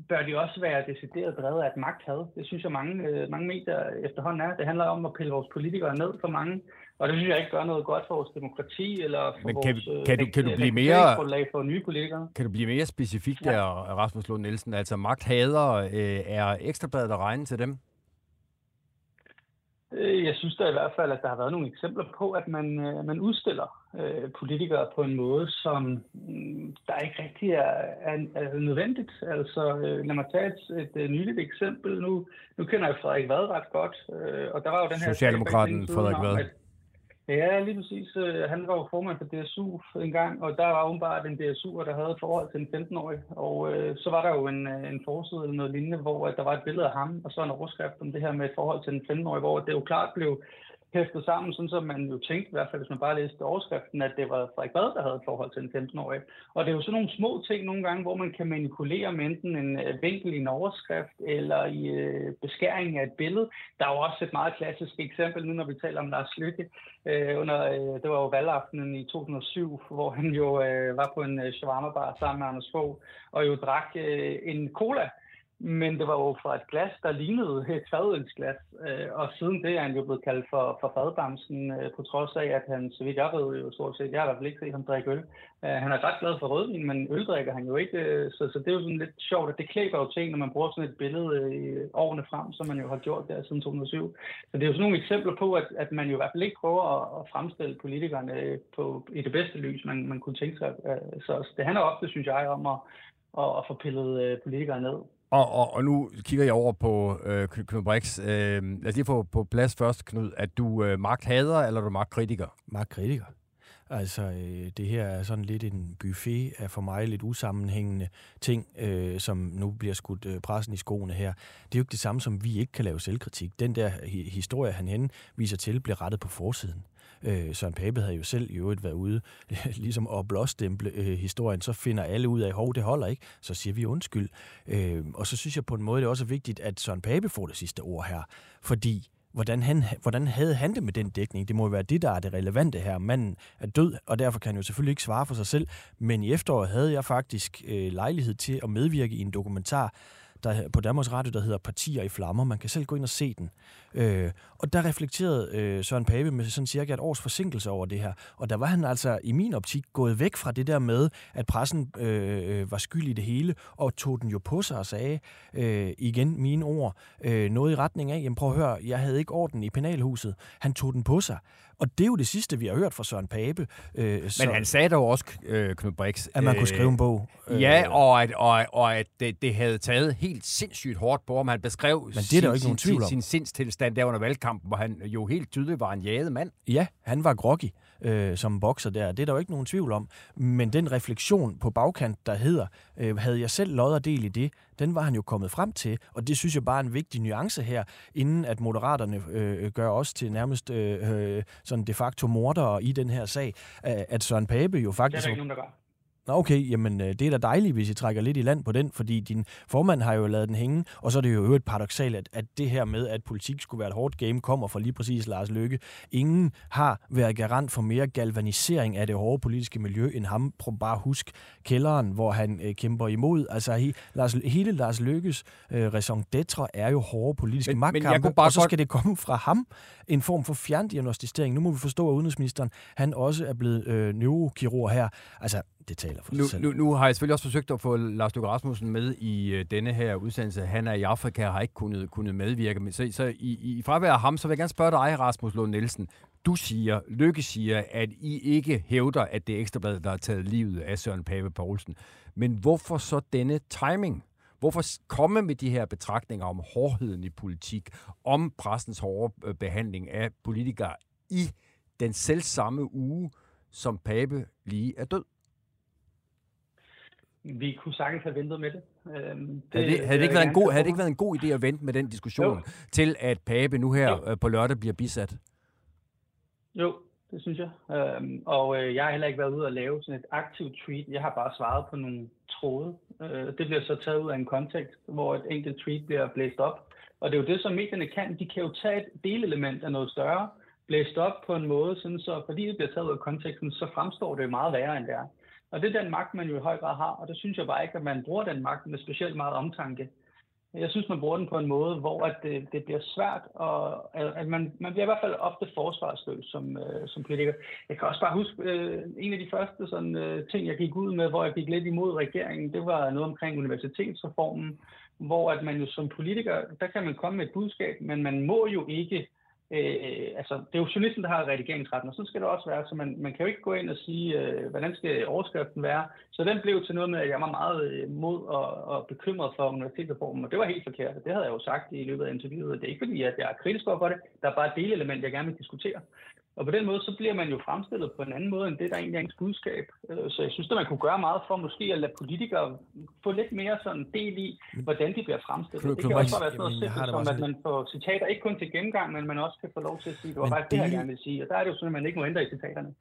bør de også være decideret drevet af et magthad. Det synes jeg, mange, øh, mange medier efterhånden er. Det handler om at pille vores politikere ned for mange, og det synes jeg ikke gør noget godt for vores demokrati eller for
Men
kan,
vores kan, kan, du, kan du blive mere
for nye politikere.
Kan du blive mere specifik der, ja. Rasmus Lund Nielsen? Altså magthader, øh, er ekstrabladet at regne til dem?
Øh, jeg synes da i hvert fald, at der har været nogle eksempler på, at man, øh, man udstiller øh, politikere på en måde, som mm, der ikke rigtig er, er, er nødvendigt. Altså, øh, lad mig tage et, et, et nyligt eksempel. Nu, nu kender jeg Frederik Vad ret godt, øh, og der var jo den her...
Socialdemokraten Frederik Vad.
Ja, lige præcis. Øh, han var jo formand for DSU en gang, og der var åbenbart en DSU, der havde et forhold til en 15-årig. Og øh, så var der jo en, øh, en forside eller noget lignende, hvor der var et billede af ham, og så en overskrift om det her med et forhold til en 15-årig, hvor det jo klart blev hæftet sammen, sådan som man jo tænkte, i hvert fald hvis man bare læste overskriften, at det var Frederik Bad, der havde et forhold til en 15-årig. Og det er jo sådan nogle små ting nogle gange, hvor man kan manipulere med enten en øh, vinkel i en overskrift eller i øh, beskæring af et billede. Der er jo også et meget klassisk eksempel nu, når vi taler om Lars Lykke. Øh, under, øh, det var jo valgaftenen i 2007, hvor han jo øh, var på en øh, shawarma-bar sammen med Anders Fogh, og jo drak øh, en cola men det var jo fra et glas, der lignede et fadølsglas, øh, og siden det er han jo blevet kaldt for, for fadbamsen, øh, på trods af, at han, så vidt jeg ved jo stort set, jeg har i hvert fald ikke set ham drikke øl. Øh, han er ret glad for rødvin, men øl drikker han jo ikke, øh, så, så det er jo sådan lidt sjovt, at det klæber jo ting, når man bruger sådan et billede øh, i årene frem, som man jo har gjort der siden 2007. Så det er jo sådan nogle eksempler på, at, at man jo i hvert fald ikke prøver at, at fremstille politikerne øh, på, i det bedste lys, man, man kunne tænke sig. Så, så det handler ofte, synes jeg, om at, at, at få pillet politikere ned.
Og, og, og nu kigger jeg over på øh, Knud Brix. Øh, lad os lige få på plads først, Knud. at du øh, magthader, eller er du magtkritiker?
Magtkritiker. Altså, øh, det her er sådan lidt en buffet af for mig lidt usammenhængende ting, øh, som nu bliver skudt øh, pressen i skoene her. Det er jo ikke det samme som, vi ikke kan lave selvkritik. Den der hi- historie, han henviser til, bliver rettet på forsiden. Øh, Søren Pape havde jo selv i øvrigt været ude [laughs] ligesom at blåstemple øh, historien, så finder alle ud af, hov, det holder ikke, så siger vi undskyld. Øh, og så synes jeg på en måde, det er også vigtigt, at Søren Pape får det sidste ord her, fordi hvordan, han, hvordan havde han det med den dækning? Det må jo være det, der er det relevante her. Manden er død, og derfor kan han jo selvfølgelig ikke svare for sig selv. Men i efteråret havde jeg faktisk øh, lejlighed til at medvirke i en dokumentar, der, på Danmarks Radio, der hedder Partier i Flammer. Man kan selv gå ind og se den. Øh, og der reflekterede øh, Søren Pape med sådan cirka et års forsinkelse over det her. Og der var han altså i min optik gået væk fra det der med, at pressen øh, øh var skyld i det hele, og tog den jo på sig og sagde, øh, igen mine ord, øh, noget i retning af, jamen prøv at høre, jeg havde ikke orden i penalhuset. Han tog den på sig. Og det er jo det sidste, vi har hørt fra Søren Pape.
Øh, så, Men han sagde dog også, øh, Knud Brix...
At man øh, kunne skrive en bog.
Øh, ja, og at, og, og at det, det havde taget helt sindssygt hårdt på ham. Han beskrev
Men det er der jo ikke tvivl
om. sin sindstilstand der under valgkampen, hvor han jo helt tydeligt var en jaget mand.
Ja, han var groggy øh, som bokser der. Det er der jo ikke nogen tvivl om. Men den refleksion på bagkant, der hedder, øh, havde jeg selv lod og del i det, den var han jo kommet frem til. Og det synes jeg bare er en vigtig nuance her, inden at moderaterne øh, gør os til nærmest øh, øh sådan de facto mordere i den her sag. At Søren Pape jo faktisk...
Det er der ikke nogen, der gør.
Okay, jamen øh, det er da dejligt, hvis I trækker lidt i land på den, fordi din formand har jo lavet den hænge, og så er det jo et paradoxalt, at, at det her med, at politik skulle være et hårdt game, kommer fra lige præcis Lars Løkke. Ingen har været garant for mere galvanisering af det hårde politiske miljø end ham. Prøv bare husk kælderen, hvor han øh, kæmper imod. Altså he, Lars, hele Lars Lykkes øh, raison d'etre er jo hårde politiske men, magtkampe, men og så skal det komme fra ham. En form for fjerndiagnostisering. Nu må vi forstå, at udenrigsministeren han også er blevet øh, neurokirurg her. Altså, det taler for
nu,
sig selv.
Nu, nu har jeg selvfølgelig også forsøgt at få Lars Løkke Rasmussen med i øh, denne her udsendelse. Han er i Afrika og har ikke kunnet, kunnet medvirke. Men så, så i, i fravær af ham, så vil jeg gerne spørge dig, Rasmus Lund Nielsen. Du siger, Lykke siger, at I ikke hævder, at det er Ekstrabladet, der har taget livet af Søren Pape Poulsen. Men hvorfor så denne timing? Hvorfor komme med de her betragtninger om hårdheden i politik, om pressens hårde øh, behandling af politikere i den selv samme uge, som Pape lige er død?
Vi kunne sagtens have ventet med det.
Øhm, det havde, det, havde, det ikke været en god, havde det ikke været en god idé at vente med den diskussion, jo. til at Pape nu her jo. Øh, på lørdag bliver bisat?
Jo, det synes jeg. Øhm, og øh, jeg har heller ikke været ude og lave sådan et aktivt tweet. Jeg har bare svaret på nogle tråde. Øh, det bliver så taget ud af en kontekst, hvor et enkelt tweet bliver blæst op. Og det er jo det, som medierne kan. De kan jo tage et delelement af noget større, blæst op på en måde, sådan så fordi det bliver taget ud af konteksten, så fremstår det meget værre, end det er. Og det er den magt, man jo i høj grad har, og det synes jeg bare ikke, at man bruger den magt med specielt meget omtanke. Jeg synes, man bruger den på en måde, hvor at det, det bliver svært, og at man, man bliver i hvert fald ofte forsvarsløs som, øh, som politiker. Jeg kan også bare huske, øh, en af de første sådan, øh, ting, jeg gik ud med, hvor jeg gik lidt imod regeringen, det var noget omkring universitetsreformen, hvor at man jo som politiker, der kan man komme med et budskab, men man må jo ikke Øh, altså, det er jo journalisten, der har redigeringsretten, og sådan skal det også være. Så man, man kan jo ikke gå ind og sige, øh, hvordan skal overskriften være. Så den blev til noget med, at jeg var meget øh, mod og, og bekymret for universitetsreformen, og det var helt forkert. Det havde jeg jo sagt i løbet af interviewet. Det er ikke fordi, at jeg er kritisk over for det. Der er bare et delelement, jeg gerne vil diskutere. Og på den måde, så bliver man jo fremstillet på en anden måde, end det, der egentlig er ens budskab. Øh, så jeg synes, at man kunne gøre meget for måske at lade politikere få lidt mere sådan del i, hvordan de bliver fremstillet. Klub, det kan også være sådan noget simpelt som, at man får citater ikke kun til gennemgang, men man også kan få lov til at sige, det var faktisk det, jeg gerne vil sige. Og der er det jo sådan, at man ikke må ændre i citaterne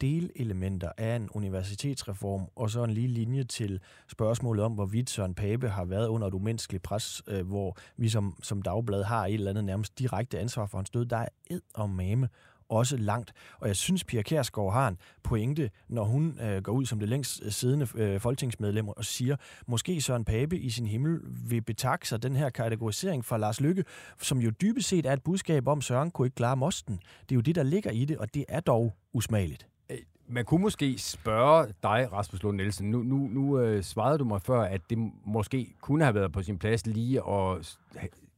delelementer af en universitetsreform, og så en lige linje til spørgsmålet om, hvorvidt Søren Pape har været under et umenneskeligt pres, øh, hvor vi som, som dagblad har et eller andet nærmest direkte ansvar for hans død. Der er ed og mame også langt. Og jeg synes, Pia Kærsgaard har en pointe, når hun øh, går ud som det længst øh, siddende øh, folketingsmedlem og siger, måske Søren Pape i sin himmel vil betakke sig den her kategorisering fra Lars Lykke, som jo dybest set er et budskab om, Søren kunne ikke klare mosten. Det er jo det, der ligger i det, og det er dog usmageligt.
Øh, man kunne måske spørge dig, Rasmus Lund Nielsen. Nu, nu, nu øh, svarede du mig før, at det måske kunne have været på sin plads lige at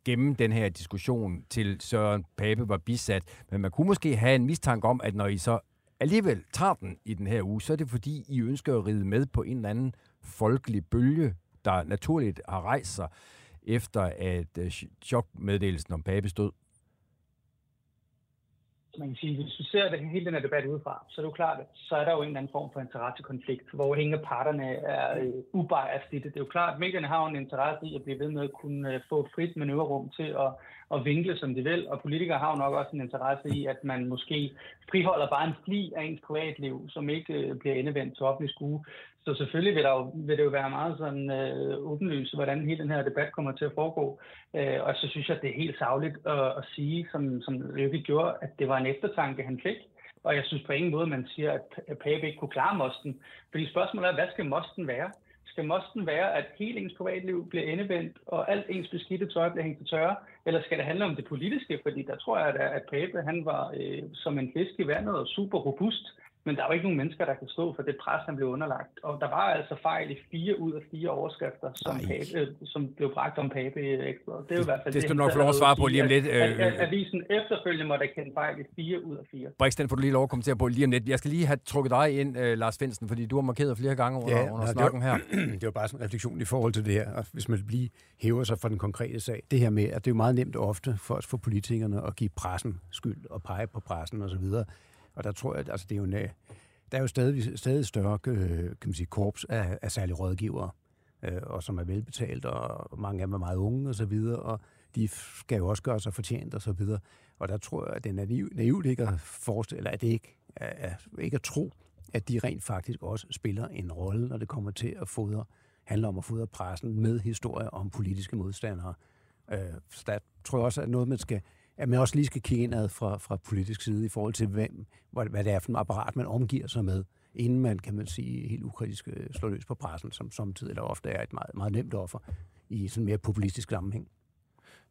gemme den her diskussion til Søren Pape var bisat. Men man kunne måske have en mistanke om, at når I så alligevel tager den i den her uge, så er det fordi, I ønsker at ride med på en eller anden folkelig bølge, der naturligt har rejst sig efter at øh, chokmeddelelsen om Papes død
man kan sige, hvis vi ser det, hele den her debat udefra, så er det jo klart, at så er der jo en eller anden form for interessekonflikt, hvor ingen parterne er øh, ubiased i det. Det er jo klart, at medierne har jo en interesse i at blive ved med at kunne øh, få frit manøvrerum til at, at vinkle, som de vil. Og politikere har jo nok også en interesse i, at man måske friholder bare en fli af ens privatliv, som ikke øh, bliver endevendt til offentlig skue. Så selvfølgelig vil, der jo, vil det jo være meget sådan øh, åbenlyst, hvordan hele den her debat kommer til at foregå. Øh, og så synes jeg, at det er helt savligt at, at sige, som, som Løkke gjorde, at det var en eftertanke, han fik. Og jeg synes på ingen måde, man siger, at Pape ikke kunne klare mosten. Fordi spørgsmålet er, hvad skal mosten være? Skal mosten være, at hele ens privatliv bliver endevendt, og alt ens beskidte tøj bliver hængt til tørre? Eller skal det handle om det politiske? Fordi der tror jeg, at Pape han var øh, som en fisk i vandet og super robust. Men der er jo ikke nogen mennesker, der kan stå for det pres, han blev underlagt. Og der var altså fejl i fire ud af fire overskrifter, som, pape, øh, som blev bragt om Pape i Ekstra. Det er jo i hvert fald
det. Skal du nok få lov at svare på lige om lidt.
At, at, at avisen efterfølgende måtte erkende fejl i fire ud af fire.
Brix, den får du lige lov at kommentere på lige om lidt. Jeg skal lige have trukket dig ind, uh, Lars Finsen, fordi du har markeret flere gange under, ja, under ja, snakken
det
var,
her. [clears throat] det var bare sådan en refleksion i forhold til det her, og hvis man lige hæver sig fra den konkrete sag. Det her med, at det er jo meget nemt ofte for os for politikerne at give pressen skyld og pege på pressen osv. Og, der tror jeg, at altså, det er jo en, øh, der er jo stadig, stadig større øh, kan man sige, korps af, af særlige rådgivere, øh, og som er velbetalt, og mange af dem er meget unge og så videre, og de skal jo også gøre sig fortjent og så videre. Og der tror jeg, at det er naiv, naivt ikke at forestille, eller at det ikke, er, ikke at tro, at de rent faktisk også spiller en rolle, når det kommer til at fodre, handler om at fodre pressen med historier om politiske modstandere. Øh, så der tror jeg også, at noget, man skal at man også lige skal kigge indad fra, fra politisk side i forhold til, hvem, hvad det er for en apparat, man omgiver sig med, inden man, kan man sige, helt ukritisk øh, slår løs på pressen, som samtidig eller ofte er et meget, meget nemt offer i sådan mere populistisk sammenhæng.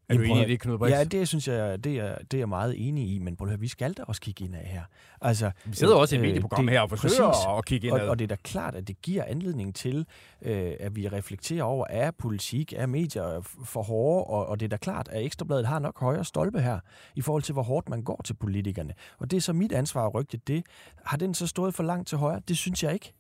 Er du enig i det, Knud Brix?
Ja, det synes jeg, det er, det er jeg meget enig i, men prøv at høre, vi skal da også kigge ind af her. Altså,
vi sidder øh, også i et medieprogram øh, her og forsøger præcis, at kigge ind
og, og det er da klart, at det giver anledning til, øh, at vi reflekterer over, er politik, er medier for hårde, og, og det er da klart, at Ekstrabladet har nok højere stolpe her, i forhold til, hvor hårdt man går til politikerne. Og det er så mit ansvar at rygte det. Har den så stået for langt til højre? Det synes jeg ikke.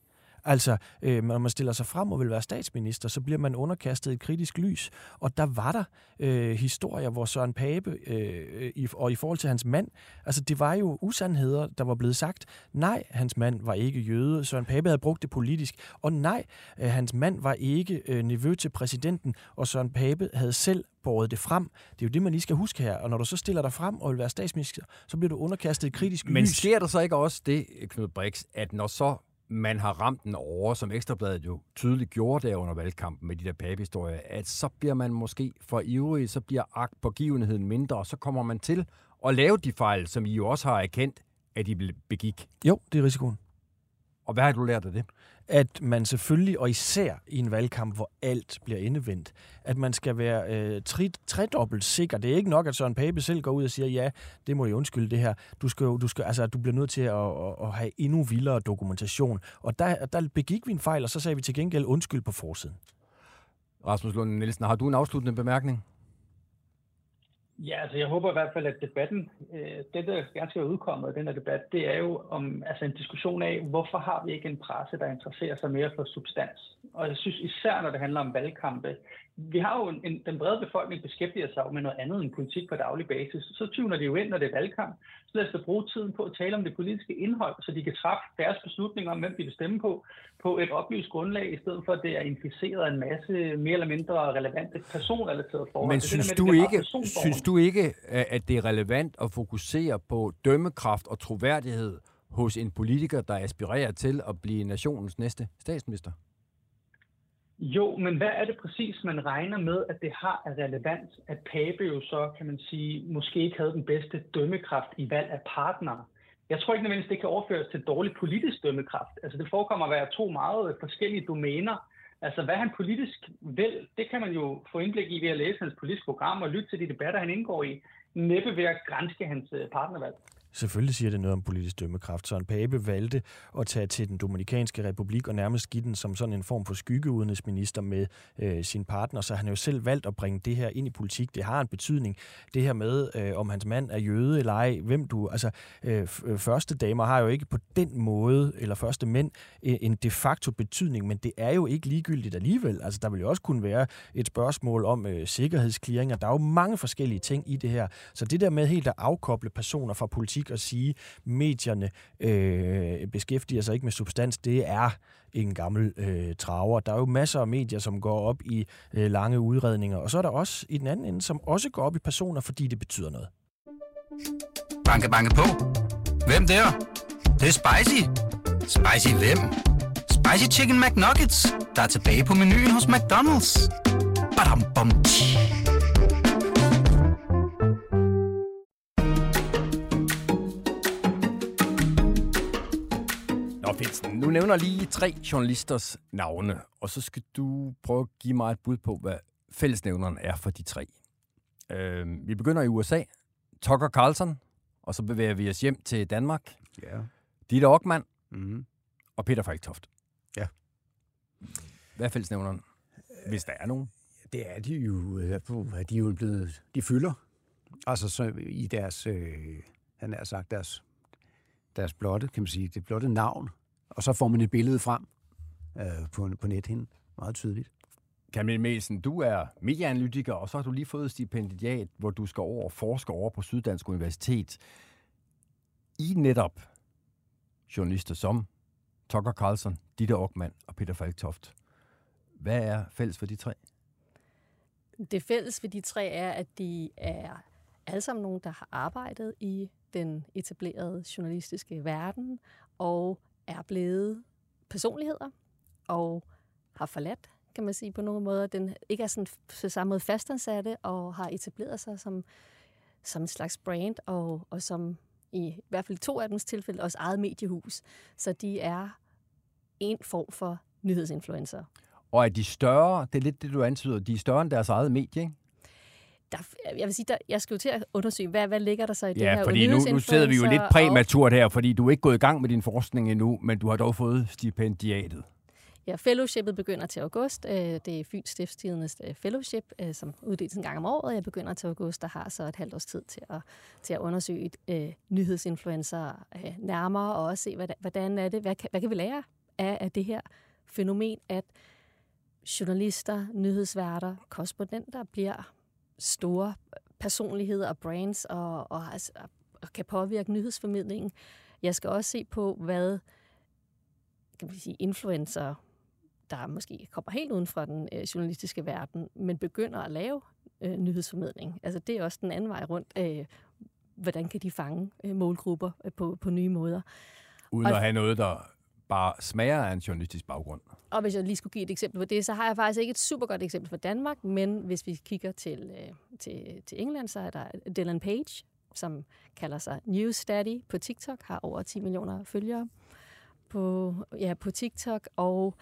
Altså, øh, når man stiller sig frem og vil være statsminister, så bliver man underkastet et kritisk lys. Og der var der øh, historier, hvor Søren Pape, øh, i, og i forhold til hans mand, altså det var jo usandheder, der var blevet sagt. Nej, hans mand var ikke jøde. Søren Pape havde brugt det politisk. Og nej, øh, hans mand var ikke øh, nevø til præsidenten, og Søren Pape havde selv båret det frem. Det er jo det, man lige skal huske her. Og når du så stiller dig frem og vil være statsminister, så bliver du underkastet et kritisk
Men
lys.
Men sker der så ikke også det, Knud Brix, at når så man har ramt den over, som Ekstrabladet jo tydeligt gjorde der under valgkampen med de der papehistorier, at så bliver man måske for ivrig, så bliver agt på givenheden mindre, og så kommer man til at lave de fejl, som I jo også har erkendt, at de begik.
Jo, det er risikoen.
Og hvad har du lært af det?
At man selvfølgelig, og især i en valgkamp, hvor alt bliver endevendt, at man skal være øh, tredobbelt sikker. Det er ikke nok, at Søren Pape selv går ud og siger, ja, det må jeg undskylde det her. Du, skal du, skal, altså, du bliver nødt til at, at, at have endnu vildere dokumentation. Og der, der begik vi en fejl, og så sagde vi til gengæld undskyld på forsiden.
Rasmus Lund Nielsen, har du en afsluttende bemærkning?
Ja, altså jeg håber i hvert fald, at debatten, øh, det der gerne skal være udkommet af den her debat, det er jo om, altså en diskussion af, hvorfor har vi ikke en presse, der interesserer sig mere for substans? Og jeg synes især, når det handler om valgkampe, vi har jo en, en, den brede befolkning beskæftiger sig med noget andet end politik på daglig basis. Så tyvner de jo ind, når det er valgkamp. Så lad os da bruge tiden på at tale om det politiske indhold, så de kan træffe deres beslutninger om, hvem de vil stemme på, på et oplyst grundlag, i stedet for at det er inficeret af en masse mere eller mindre relevante personrelaterede forhold.
Men synes, det, du ikke, synes du ikke, at det er relevant at fokusere på dømmekraft og troværdighed hos en politiker, der aspirerer til at blive nationens næste statsminister?
Jo, men hvad er det præcis, man regner med, at det har af relevant, at Pape jo så, kan man sige, måske ikke havde den bedste dømmekraft i valg af partnere? Jeg tror ikke nødvendigvis, det kan overføres til dårlig politisk dømmekraft. Altså det forekommer at være to meget forskellige domæner. Altså hvad han politisk vil, det kan man jo få indblik i ved at læse hans politiske program og lytte til de debatter, han indgår i. Næppe ved at grænske hans øh, partnervalg.
Selvfølgelig siger det noget om politisk dømmekraft. Søren Pape valgte at tage til den Dominikanske Republik og nærmest give den som sådan en form for skyggeudenrigsminister med øh, sin partner, så han har jo selv valgt at bringe det her ind i politik. Det har en betydning. Det her med, øh, om hans mand er jøde eller ej, hvem du... Altså, øh, øh første damer har jo ikke på den måde, eller første mænd, øh, en de facto betydning, men det er jo ikke ligegyldigt alligevel. Altså, der vil jo også kunne være et spørgsmål om øh, sikkerhedsklieringer. Der er jo mange forskellige ting i det her. Så det der med helt at afkoble personer fra politik, politik og sige, medierne øh, beskæftiger sig ikke med substans. Det er en gammel øh, traver. Der er jo masser af medier, som går op i øh, lange udredninger, og så er der også i den anden ende, som også går op i personer, fordi det betyder noget.
Banke, banke på. Hvem der? Det, det er spicy. Spicy hvem? Spicy Chicken McNuggets, der er tilbage på menuen hos McDonald's. Badum, bom, tji.
Nå, Finsen, nu nævner lige tre journalisters navne, og så skal du prøve at give mig et bud på, hvad fællesnævneren er for de tre. Øh, vi begynder i USA. Tucker Carlson, og så bevæger vi os hjem til Danmark.
Ja.
Ditte Ockmann
Mm.
og Peter Falktoft.
Ja.
Hvad er fællesnævneren, hvis der er nogen?
Det er de jo, øh, de er jo blevet, de fylder, altså så i deres, øh, han har sagt, deres, deres blotte, kan man sige, det blotte navn, og så får man et billede frem øh, på, på nethinden, meget tydeligt.
Camille Melsen, du er medieanalytiker, og så har du lige fået stipendiat, hvor du skal over og forske over på Syddansk Universitet. I netop journalister som Tucker Carlson, Ditte Ockmann og Peter Falktoft. Hvad er fælles for de tre?
Det fælles ved de tre er, at de er alle sammen nogen, der har arbejdet i den etablerede journalistiske verden og er blevet personligheder og har forladt, kan man sige på nogle måder, den ikke er sådan på samme måde fastansatte og har etableret sig som, som en slags brand og, og som i, i hvert fald to af dems tilfælde også eget mediehus. Så de er en form for nyhedsinfluencer.
Og er de større, det er lidt det, du antyder, de er større end deres eget medie, ikke?
Der, jeg vil sige, der, jeg skal jo til at undersøge, hvad, hvad ligger der så i det
Ja,
her
fordi nu, nu sidder vi jo lidt
og-
præmaturt her, fordi du er ikke gået i gang med din forskning endnu, men du har dog fået stipendiatet.
Ja, fellowshipet begynder til august. Øh, Det er Fyns Stiftstidendes øh, fellowship, øh, som uddeles en gang om året. Jeg begynder til august, der har så et halvt års tid til at, til at undersøge øh, nyhedsinfluencer øh, nærmere, og også se, hvad, hvordan er det, hvad kan, hvad kan vi lære af, af det her fænomen, at journalister, nyhedsværter, korrespondenter bliver store personligheder og brands og, og, altså, og kan påvirke nyhedsformidlingen. Jeg skal også se på, hvad kan man sige, influencer, der måske kommer helt uden fra den øh, journalistiske verden, men begynder at lave øh, nyhedsformidling. Altså det er også den anden vej rundt. Øh, hvordan kan de fange øh, målgrupper øh, på, på nye måder?
Uden
Og-
at have noget, der bare smager af en journalistisk baggrund.
Og hvis jeg lige skulle give et eksempel på det, så har jeg faktisk ikke et super godt eksempel for Danmark, men hvis vi kigger til, øh, til, til England, så er der Dylan Page, som kalder sig News Daddy på TikTok, har over 10 millioner følgere på, ja, på TikTok, og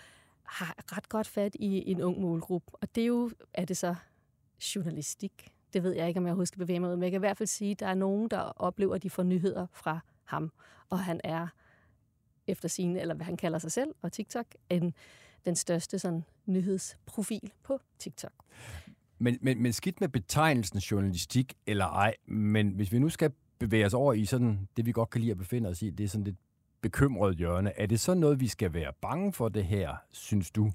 har ret godt fat i en ung målgruppe. Og det er jo, er det så journalistik? Det ved jeg ikke, om jeg overhovedet skal bevæge mig ud, men jeg kan i hvert fald sige, at der er nogen, der oplever, at de får nyheder fra ham, og han er efter sine, eller hvad han kalder sig selv, og TikTok, en, den største sådan, nyhedsprofil på TikTok.
Men, men, men skidt med betegnelsen journalistik eller ej, men hvis vi nu skal bevæge os over i sådan det, vi godt kan lide at befinde os i, det er sådan lidt bekymret hjørne. Er det så noget, vi skal være bange for det her, synes du?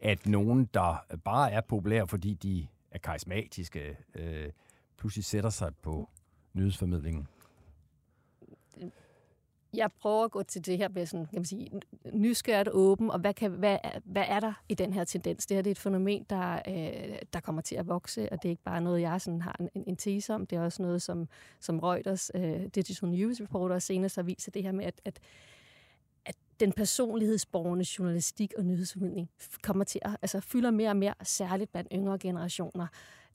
At nogen, der bare er populære, fordi de er karismatiske, øh, pludselig sætter sig på nyhedsformidlingen?
Jeg prøver at gå til det her med sådan, kan man sige, nysgerrigt åben, og hvad, kan, hvad, hvad er der i den her tendens? Det her det er et fænomen, der, øh, der kommer til at vokse, og det er ikke bare noget, jeg sådan har en, en tese om. Det er også noget, som, som Reuters øh, Digital News Reporter senest har vist, det her med, at, at at den personlighedsborgende journalistik og nyhedsformidling kommer til at altså, fylder mere og mere, særligt blandt yngre generationer.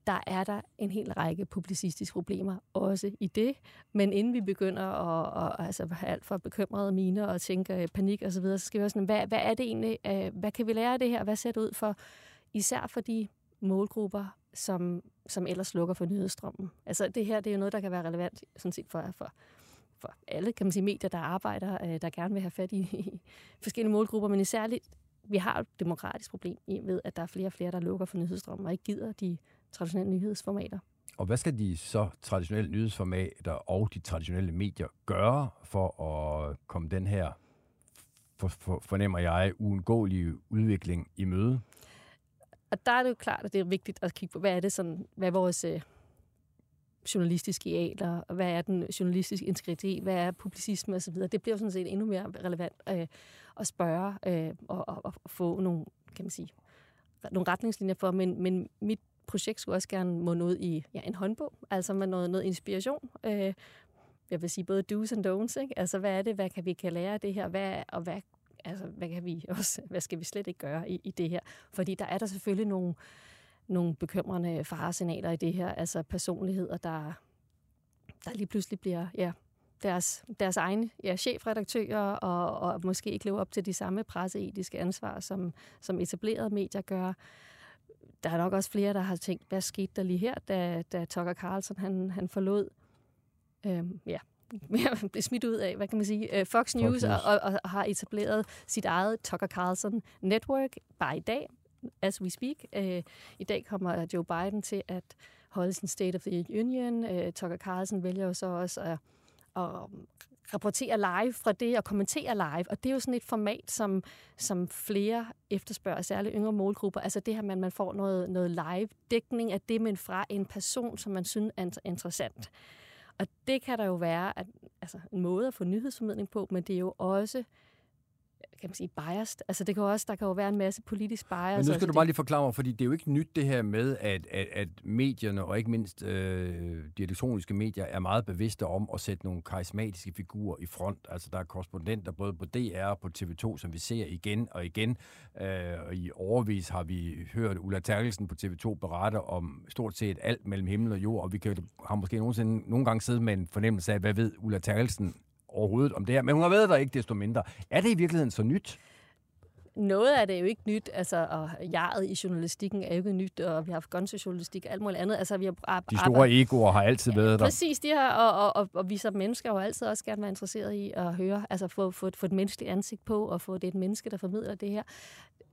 Der er der en hel række publicistiske problemer også i det. Men inden vi begynder at, at altså, have alt for bekymrede miner og tænke øh, panik osv., så, videre, så skal vi også sådan, hvad, hvad er det egentlig? Øh, hvad kan vi lære af det her? Hvad ser det ud for? Især for de målgrupper, som, som ellers lukker for nyhedsstrømmen. Altså det her, det er jo noget, der kan være relevant sådan set for, for for alle, kan man sige, medier, der arbejder, øh, der gerne vil have fat i, i forskellige målgrupper, men især vi har et demokratisk problem i ved, at der er flere og flere, der lukker for nyhedsstrømmen og ikke gider de traditionelle nyhedsformater.
Og hvad skal de så traditionelle nyhedsformater og de traditionelle medier gøre for at komme den her, for, for, fornemmer jeg, uundgåelige udvikling i møde?
Og der er det jo klart, at det er vigtigt at kigge på, hvad er det sådan, hvad er vores øh, journalistiske idealer, og hvad er den journalistiske integritet, hvad er publicisme osv. Det bliver sådan set endnu mere relevant øh, at spørge øh, og, og, og få nogle, kan man sige, nogle retningslinjer for, men, men mit projekt skulle også gerne må ud i ja, en håndbog, altså med noget, noget inspiration. Øh, jeg vil sige både do's and don'ts, ikke? Altså, hvad er det, hvad kan vi kan lære af det her, hvad, og hvad, altså, hvad kan vi også, hvad skal vi slet ikke gøre i, i det her? Fordi der er der selvfølgelig nogle, nogle bekymrende faresignaler i det her, altså personligheder, der, der lige pludselig bliver, ja, deres, deres egne ja, chefredaktører, og, og måske ikke lever op til de samme presseetiske ansvar, som, som etablerede medier gør. Der er nok også flere, der har tænkt, hvad skete der lige her, da, da Tucker Carlson han, han forlod øhm, ja, [laughs] blev smidt ud af, hvad kan man sige, øh, Fox News, Fox News. Og, og, og har etableret sit eget Tucker Carlson Network bare i dag, as we speak. Øh, I dag kommer Joe Biden til at holde sin State of the Union. Øh, Tucker Carlson vælger jo så også at, at rapportere live fra det og kommentere live. Og det er jo sådan et format, som, som flere efterspørger, særligt yngre målgrupper. Altså det her, man, man får noget, noget live-dækning af det, men fra en person, som man synes er interessant. Og det kan der jo være at, altså, en måde at få nyhedsformidling på, men det er jo også kan man sige, biased. Altså det kan også, der kan jo være en masse politisk bias. Men
nu skal
altså,
du bare lige forklare mig, fordi det er jo ikke nyt det her med, at, at, at medierne, og ikke mindst øh, de elektroniske medier, er meget bevidste om at sætte nogle karismatiske figurer i front. Altså der er korrespondenter både på DR og på TV2, som vi ser igen og igen. Øh, og i overvis har vi hørt Ulla Terkelsen på TV2 berette om stort set alt mellem himmel og jord, og vi kan, har måske nogensinde, nogle gange siddet med en fornemmelse af, hvad ved Ulla Terkelsen overhovedet om det her, men hun har været der ikke desto mindre. Er det i virkeligheden så nyt?
Noget af det er jo ikke nyt, altså, og jaret i journalistikken er jo ikke nyt, og vi har haft gunsejournalistik og alt muligt andet. Altså, vi har
de store egoer har altid været ja, der.
Præcis, de har, og, og, og, og vi som mennesker jo altid også gerne være interesseret i at høre, altså få, få, få et menneskeligt ansigt på, og få det et menneske, der formidler det her.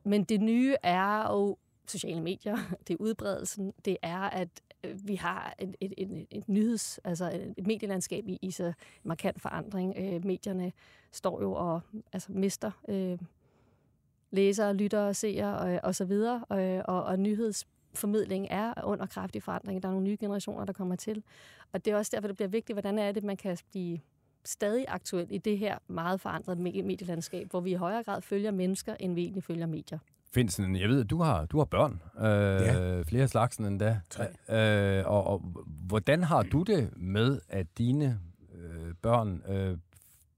Men det nye er jo sociale medier, [laughs] det er udbredelsen, det er, at øh, vi har et, et, et, et nyheds, altså et medielandskab i, i så markant forandring. Øh, medierne står jo og altså, mister øh, læsere, lyttere, seere og, og så videre, og, og, og nyhedsformidling er under kraftig forandring. Der er nogle nye generationer, der kommer til. Og det er også derfor, det bliver vigtigt, hvordan er det, man kan blive stadig aktuel i det her meget forandrede medielandskab, hvor vi i højere grad følger mennesker, end vi egentlig følger medier.
Finsen, jeg ved, at du har, du har børn. Øh, ja. Flere slags end da.
Tre.
Øh, og, og hvordan har du det med, at dine øh, børn øh,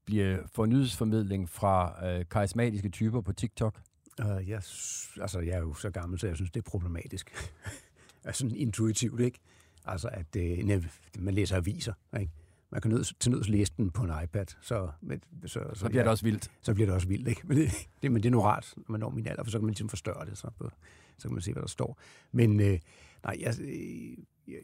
bliver for nyhedsformidling fra øh, karismatiske typer på TikTok?
Uh, jeg, altså, jeg er jo så gammel, så jeg synes, det er problematisk. [laughs] altså intuitivt, ikke? Altså, at øh, man læser aviser, ikke? Man kan nøds, til nøds læse den på en iPad. Så, men,
så, så, så bliver ja, det også vildt.
Så bliver det også vildt, ikke? [laughs] Men det, det, men det er nu rart, når man når min alder, for så kan man ligesom forstørre det, så, så kan man se, hvad der står. Men øh, nej, jeg, jeg,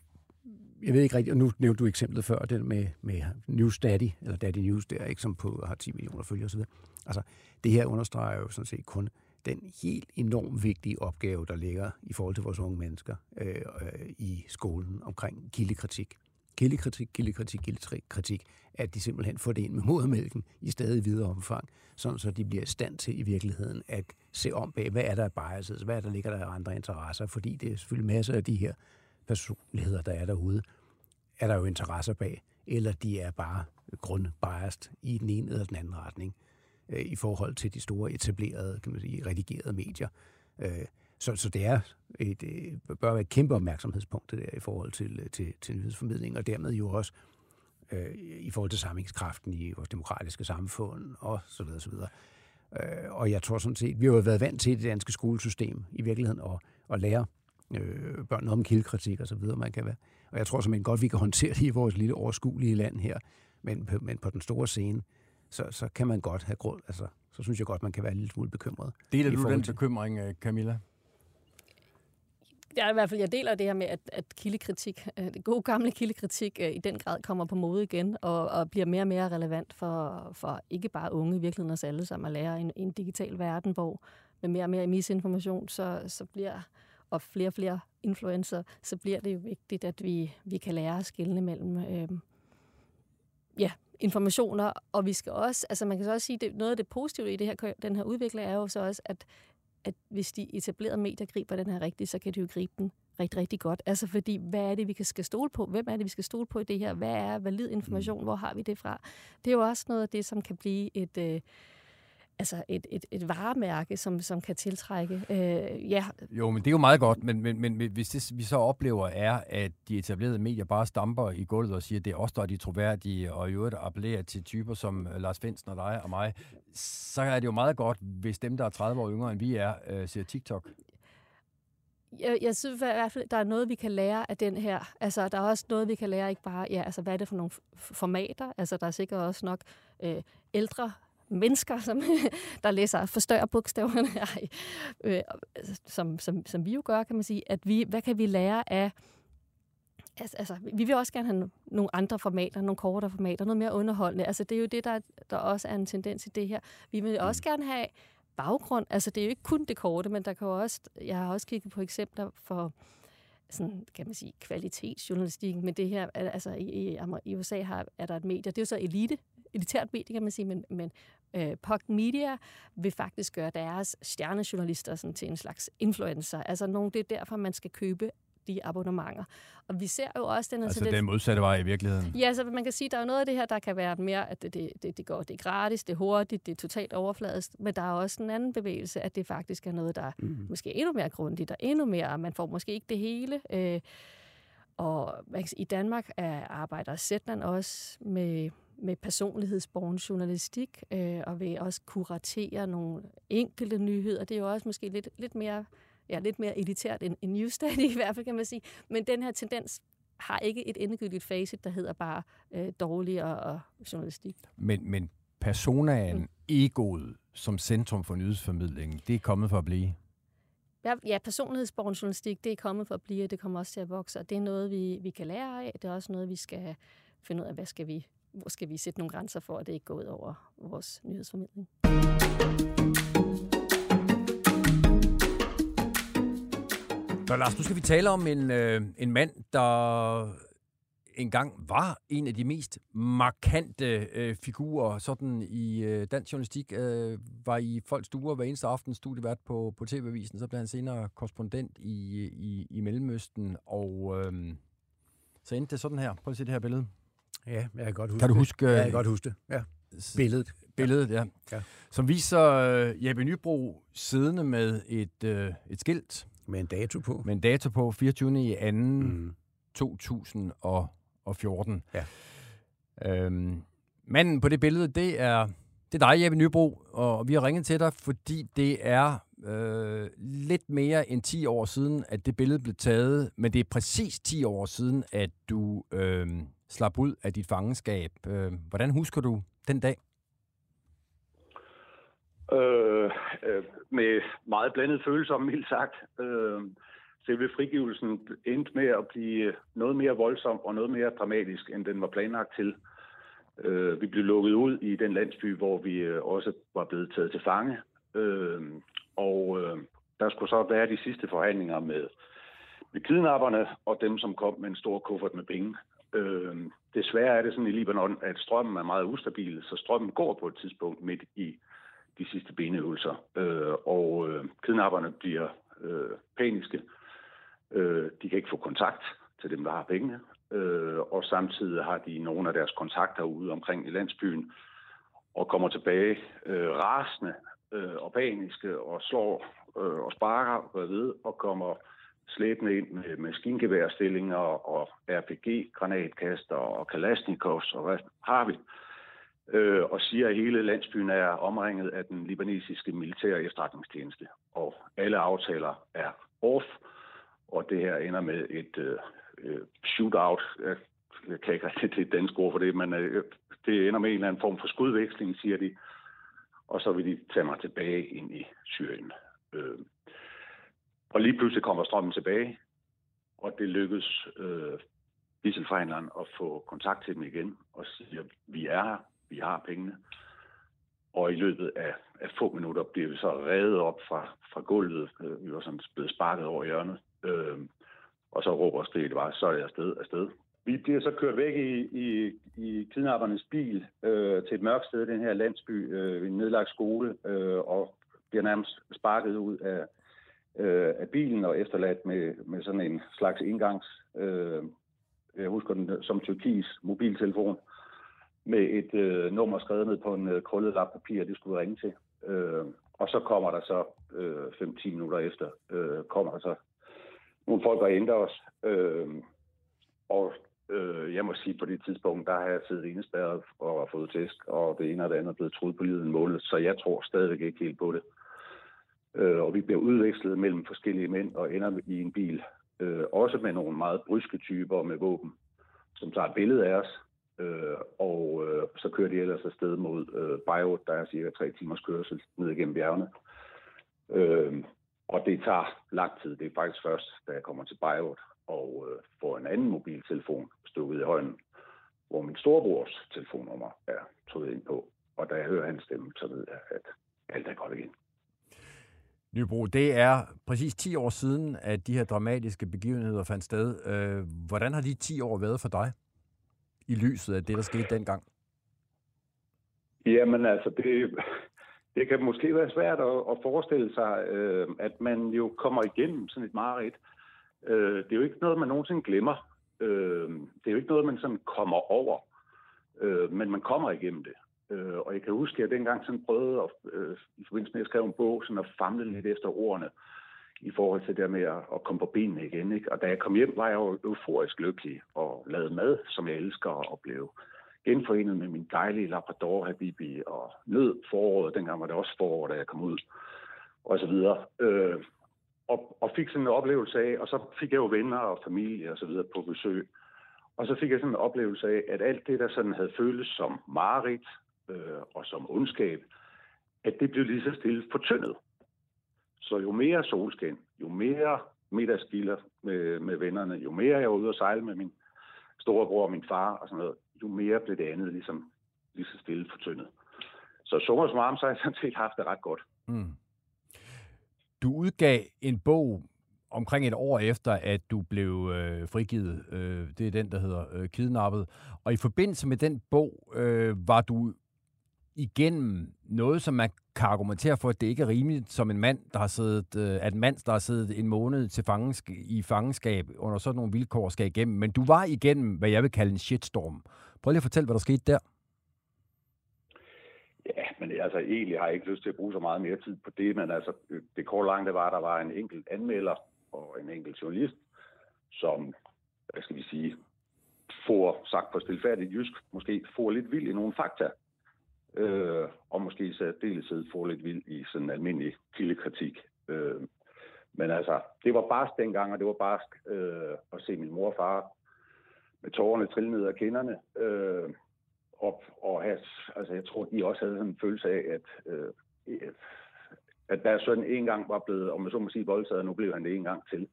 jeg ved ikke rigtigt, og nu nævnte du eksemplet før, det med, med News Daddy, eller Daddy News, der, ikke, som på, har 10 millioner følgere osv. Altså, det her understreger jo sådan set kun den helt enormt vigtige opgave, der ligger i forhold til vores unge mennesker øh, øh, i skolen omkring kildekritik kildekritik, kildekritik, kildekritik, at de simpelthen får det ind med modermælken i stadig videre omfang, sådan så de bliver i stand til i virkeligheden at se om bag, hvad er der af biases, hvad er der ligger der af andre interesser, fordi det er selvfølgelig masser af de her personligheder, der er derude, er der jo interesser bag, eller de er bare grundbiased i den ene eller den anden retning øh, i forhold til de store etablerede, kan man sige, redigerede medier. Øh, Øh, så, så det er et, et, bør være et kæmpe opmærksomhedspunkt det der i forhold til, til, til nyhedsformidling, og dermed jo også øh, i forhold til samlingskraften i vores demokratiske samfund, og så videre, så videre. Øh, og jeg tror sådan set, vi har jo været vant til det danske skolesystem i virkeligheden at, at lære øh, børn noget om kildekritik og så videre, man kan være. Og jeg tror simpelthen godt, vi kan håndtere det i vores lille overskuelige land her, men, men på den store scene, så, så kan man godt have grund, altså, så synes jeg godt, man kan være en lille smule bekymret.
Deler du den bekymring, øh, Camilla?
Jeg, i hvert fald, jeg deler det her med, at, at kildekritik, øh, det gode gamle kildekritik, øh, i den grad kommer på mode igen, og, og bliver mere og mere relevant for, for ikke bare unge, i virkeligheden os alle sammen, at lære en, en digital verden, hvor med mere og mere misinformation, så, så bliver, og flere og flere influencer, så bliver det jo vigtigt, at vi, vi kan lære at skille mellem øh, ja, informationer, og vi skal også, altså man kan så også sige, at noget af det positive i det her, den her udvikling er jo så også, at at hvis de etablerede medier griber den her rigtigt, så kan de jo gribe den rigtig, rigtig godt. Altså fordi, hvad er det, vi kan skal stole på? Hvem er det, vi skal stole på i det her? Hvad er valid information?
Mm.
Hvor har vi det fra? Det er jo også noget af det, som kan blive et... Altså et, et, et varemærke, som, som kan tiltrække. Øh, ja.
Jo, men det er jo meget godt, men, men, men hvis det vi så oplever er, at de etablerede medier bare stamper i gulvet og siger, at det er os, der er de troværdige, og i øvrigt appellerer til typer som øh, Lars Finsen og dig og mig, så er det jo meget godt, hvis dem, der er 30 år yngre end vi er, øh, ser TikTok.
Jeg, jeg synes i hvert fald, der er noget, vi kan lære af den her. Altså, der er også noget, vi kan lære, ikke bare, ja, altså, hvad er det for nogle formater? Altså, der er sikkert også nok øh, ældre mennesker, som, [laughs] der læser forstørre bogstaverne, [laughs] ej, øh, som, som, som vi jo gør, kan man sige, at vi, hvad kan vi lære af Altså, altså, vi vil også gerne have nogle andre formater, nogle kortere formater, noget mere underholdende. Altså, det er jo det, der, der også er en tendens i det her. Vi vil også mm. gerne have baggrund. Altså, det er jo ikke kun det korte, men der kan jo også, jeg har også kigget på eksempler for sådan, kan man sige, kvalitetsjournalistik, men det her, altså i, i, i USA har, er der et medie, det er jo så elite, elitært medie, kan man sige, men, men øh, POC Media vil faktisk gøre deres stjernejournalister sådan, til en slags influencer. Altså nogle, det er derfor, man skal købe de abonnementer. Og vi ser jo også den...
Altså den modsatte vej i virkeligheden.
Ja, så man kan sige, at der er noget af det her, der kan være mere, at det, det, det, går, det er gratis, det er hurtigt, det er totalt overfladisk, men der er også en anden bevægelse, at det faktisk er noget, der er mm. måske endnu mere grundigt, og endnu mere, man får måske ikke det hele. Øh, og i Danmark er, arbejder Zetland også med med personlighedsborgen journalistik, øh, og vil også kuratere nogle enkelte nyheder. Det er jo også måske lidt, lidt mere ja, lidt mere elitært end, end Newstat [laughs] i hvert fald, kan man sige. Men den her tendens har ikke et endegyldigt facit, der hedder bare øh, dårlig og, og journalistik.
Men, men personaen, mm. egoet som centrum for nyhedsformidlingen, det er kommet for at blive?
Ja, ja personlighedsborgen journalistik, det er kommet for at blive, og det kommer også til at vokse, og det er noget, vi, vi kan lære af. Det er også noget, vi skal finde ud af, hvad skal vi, hvor skal vi sætte nogle grænser for, at det ikke går ud over vores nyhedsformidling.
Nå Lars, nu skal vi tale om en, øh, en mand, der engang var en af de mest markante øh, figurer sådan i øh, dansk journalistik. Øh, var i folks stuer hver eneste aften studievært på, på TV-avisen. Så blev han senere korrespondent i, i, i Mellemøsten. Og øh, så endte det sådan her. Prøv at se det her billede.
Ja, jeg kan godt huske
Kan du huske...
det. Ja, jeg
øh,
kan godt huske det. Ja. Billedet.
Billedet, ja.
Ja.
Som viser øh, Jeppe Nybro siddende med et, øh, et skilt
Med en dato på.
med en dato på 24. i 2. Mm.
Mm.
2014.
Ja.
Øhm, manden på det billede, det er, det er dig, Jeppe Nybro, og vi har ringet til dig, fordi det er øh, lidt mere end 10 år siden, at det billede blev taget, men det er præcis 10 år siden, at du øh, slap ud af dit fangenskab. Øh, hvordan husker du den dag?
Øh, øh, med meget blandet følelser, mildt sagt. Øh, selve frigivelsen endte med at blive noget mere voldsom og noget mere dramatisk, end den var planlagt til. Øh, vi blev lukket ud i den landsby, hvor vi øh, også var blevet taget til fange. Øh, og øh, der skulle så være de sidste forhandlinger med, med kidnapperne og dem, som kom med en stor kuffert med penge. Øh, desværre er det sådan i Libanon, at strømmen er meget ustabil, så strømmen går på et tidspunkt midt i de sidste benøvelser. Øh, og øh, kidnapperne bliver øh, paniske. Øh, de kan ikke få kontakt til dem, der har pengene. Øh, og samtidig har de nogle af deres kontakter ude omkring i landsbyen og kommer tilbage øh, rasende øh, og paniske og slår øh, og sparker og ved, og kommer slæbende ind med maskingeværstillinger og RPG-granatkaster og Kalashnikovs og hvad har vi øh, og siger, at hele landsbyen er omringet af den libanesiske militære efterretningstjeneste. Og alle aftaler er off, og det her ender med et øh, øh, shootout. Jeg, jeg kan ikke rigtig det danske ord for det, men øh, det ender med en eller anden form for skudveksling, siger de. Og så vil de tage mig tilbage ind i Syrien. Øh, og lige pludselig kommer strømmen tilbage, og det lykkes øh, dieselforhandleren at få kontakt til dem igen og siger, vi er her, vi har pengene. Og i løbet af, af få minutter bliver vi så revet op fra, fra gulvet. Øh, vi var sådan blevet sparket over hjørnet. Øh, og så råber det bare, så er jeg afsted, afsted. Vi bliver så kørt væk i, i, i kidnappernes bil øh, til et mørkt sted i den her landsby, øh, en nedlagt skole, øh, og bliver nærmest sparket ud af, øh, af bilen og efterladt med, med sådan en slags indgangs, øh, jeg husker den som Tyrkis mobiltelefon, med et øh, nummer skrevet ned på en øh, krøllet lap papir, det skulle ringe til. Øh, og så kommer der så, øh, 5-10 minutter efter, øh, kommer der så nogle folk der ændrer os. Øh, og øh, jeg må sige, på det tidspunkt, der har jeg siddet indespærret og fået tæsk, og det ene og det andet er blevet truet på livet en måned, så jeg tror stadigvæk ikke helt på det. Øh, og vi bliver udvekslet mellem forskellige mænd og ender i en bil, øh, også med nogle meget bryske typer med våben, som tager et billede af os, øh, og øh, så kører de ellers afsted mod øh, Beirut, der er cirka tre timers kørsel ned igennem bjergene. Øh, og det tager lang tid. Det er faktisk først, da jeg kommer til Beirut og øh, får en anden mobiltelefon stukket i hånden, hvor min storebrors telefonnummer er trykket ind på. Og da jeg hører hans stemme, så ved jeg, at alt er godt igen.
Nybro, det er præcis 10 år siden, at de her dramatiske begivenheder fandt sted. Øh, hvordan har de 10 år været for dig, i lyset af det, der skete dengang?
Jamen altså, det, det kan måske være svært at, at forestille sig, øh, at man jo kommer igennem sådan et mareridt. Øh, det er jo ikke noget, man nogensinde glemmer. Øh, det er jo ikke noget, man sådan kommer over. Øh, men man kommer igennem det. Øh, og jeg kan huske, at jeg dengang sådan prøvede, at, øh, i forbindelse med at skrive en bog, sådan at famle lidt efter ordene i forhold til det med at, at komme på benene igen. Ikke? Og da jeg kom hjem, var jeg jo euforisk lykkelig og lavede mad, som jeg elsker at opleve. Øh, genforenet med min dejlige Labrador Habibi og nød foråret. Dengang var det også forår, da jeg kom ud og så videre. Øh, og, og fik sådan en oplevelse af, og så fik jeg jo venner og familie og så videre på besøg. Og så fik jeg sådan en oplevelse af, at alt det, der sådan havde føltes som mareridt øh, og som ondskab, at det blev lige så stille fortyndet. Så jo mere solskin, jo mere middagsgilder med, med vennerne, jo mere jeg var ude og sejle med min storebror og min far og sådan noget, jo mere blev det andet ligesom lige så stille fortyndet. Så summer som arm, så har jeg sådan set haft det ret godt. Mm.
Du udgav en bog omkring et år efter, at du blev øh, frigivet. Øh, det er den, der hedder øh, Kidnappet. Og i forbindelse med den bog øh, var du igennem noget, som man kan argumentere for, at det ikke er rimeligt, som en mand, der har siddet, øh, at en mand, der har siddet en måned til fangensk- i fangenskab under sådan nogle vilkår, skal igennem. Men du var igennem, hvad jeg vil kalde en shitstorm. Prøv lige at fortælle, hvad der skete der.
Ja, men altså egentlig har jeg ikke lyst til at bruge så meget mere tid på det, men altså det kort langt det var, at der var en enkelt anmelder og en enkelt journalist, som, hvad skal vi sige, får sagt på stilfærdigt jysk, måske får lidt vild i nogle fakta, øh, og måske i særdeleshed får lidt vild i sådan en almindelig kildekritik. Øh, men altså, det var bare dengang, og det var bare øh, at se min mor og far med tårerne trille ned af kinderne. Øh, og, og have, altså, jeg tror, de også havde sådan en følelse af, at, øh, at deres søn en gang var blevet, om man så må sige, voldtaget, og nu blev han det en gang til.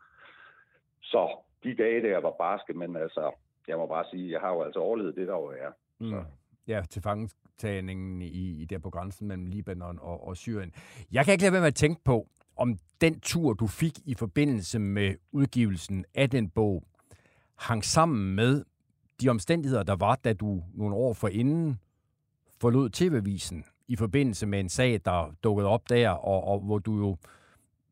Så de dage der var barske, men altså, jeg må bare sige, jeg har jo altså overlevet det, der jo er. Mm. Så.
Ja, til fangetagningen i, i der på grænsen mellem Libanon og, og Syrien. Jeg kan ikke lade være med at tænke på, om den tur, du fik i forbindelse med udgivelsen af den bog, hang sammen med de omstændigheder, der var, da du nogle år forinden forlod TV-avisen i forbindelse med en sag, der dukkede op der, og, og hvor du jo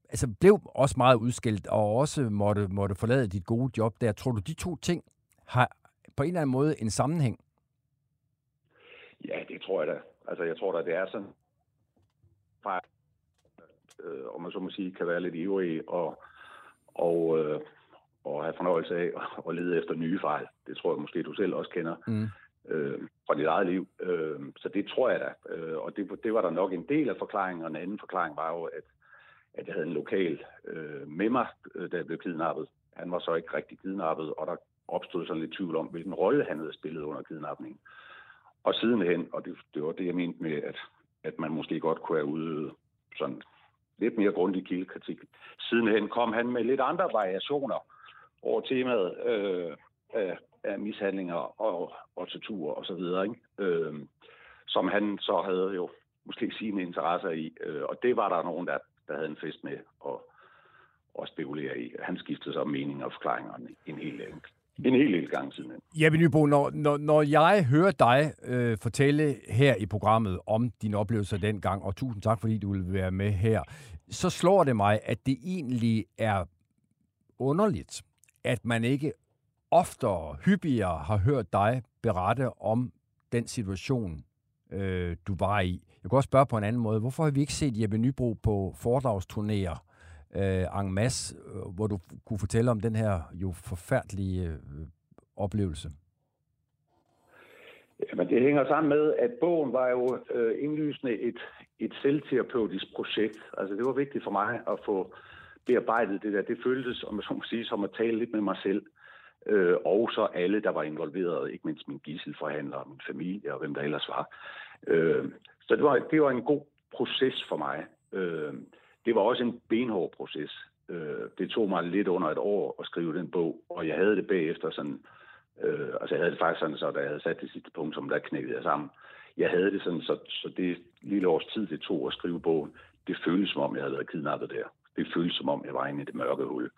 altså blev også meget udskilt, og også måtte, måtte forlade dit gode job der. Tror du, de to ting har på en eller anden måde en sammenhæng?
Ja, det tror jeg da. Altså, jeg tror da, det er sådan, øh, om man så må sige, kan være lidt ivrig og, og, øh, og have fornøjelse af at lede efter nye fejl. Det tror jeg måske, du selv også kender mm. øh, fra dit eget liv. Øh, så det tror jeg da. Øh, og det, det var der nok en del af forklaringen, og en anden forklaring var jo, at, at jeg havde en lokal øh, med mig, øh, da jeg blev kidnappet. Han var så ikke rigtig kidnappet, og der opstod sådan lidt tvivl om, hvilken rolle han havde spillet under kidnappningen. Og sidenhen, og det, det var det, jeg mente med, at, at man måske godt kunne have udøvet sådan lidt mere grundig kildekritik. Sidenhen kom han med lidt andre variationer over temaet øh, af, af mishandlinger og, og tortur og så videre, ikke? Øh, som han så havde jo måske sine interesser i. Øh, og det var der nogen, der, der havde en fest med og, og spekulere i. Han skiftede så mening og forklaringer en hel, en hel del gang siden.
Jeppe Nybo, når, når, når jeg hører dig øh, fortælle her i programmet om dine oplevelser dengang, og tusind tak, fordi du vil være med her, så slår det mig, at det egentlig er underligt, at man ikke oftere, hyppigere har hørt dig berette om den situation, øh, du var i. Jeg kan også spørge på en anden måde. Hvorfor har vi ikke set Jeppe Nybro på foredragsturnéer øh, en masse, øh, hvor du kunne fortælle om den her jo forfærdelige øh, oplevelse?
Jamen, det hænger sammen med, at bogen var jo øh, indlysende et, et selvterapeutisk projekt. Altså, det var vigtigt for mig at få bearbejdet det der. Det føltes, om jeg så må sige, som at tale lidt med mig selv. Øh, og så alle, der var involveret, ikke mindst min gisselforhandler, min familie og hvem der ellers var. Øh, så det var, det var en god proces for mig. Øh, det var også en benhård proces. Øh, det tog mig lidt under et år at skrive den bog, og jeg havde det bagefter sådan, øh, altså jeg havde det faktisk sådan, så da jeg havde sat det sidste punkt, som der knækkede jeg sammen. Jeg havde det sådan, så, så det lille års tid, det tog at skrive bogen, det føltes som om, jeg havde været kidnappet der. Det føltes som om, jeg var inde i det mørke hul.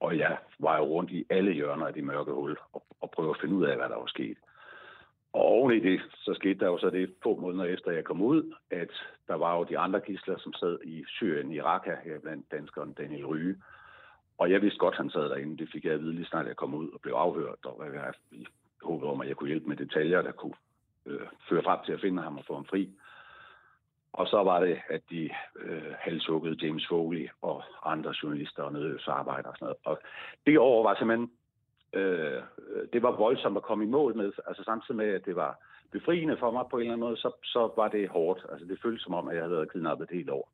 Og jeg var jo rundt i alle hjørner af det mørke hul og, og prøvede at finde ud af, hvad der var sket. Og oven i det, så skete der jo så det få måneder efter, jeg kom ud, at der var jo de andre gisler, som sad i Syrien, i Raqqa, her blandt danskeren Daniel Ryge. Og jeg vidste godt, at han sad derinde. Det fik jeg at vide lige snart, jeg kom ud og blev afhørt. Og jeg håbede om, at jeg kunne hjælpe med detaljer, der kunne øh, føre frem til at finde ham og få ham fri. Og så var det, at de øh, halshuggede James Foley og andre journalister og nødhjælpsarbejdere og sådan noget. Og det år var simpelthen øh, øh, det var voldsomt at komme i mål med. Altså samtidig med, at det var befriende for mig på en eller anden måde, så, så var det hårdt. Altså det føltes som om, at jeg havde været kidnappet et helt år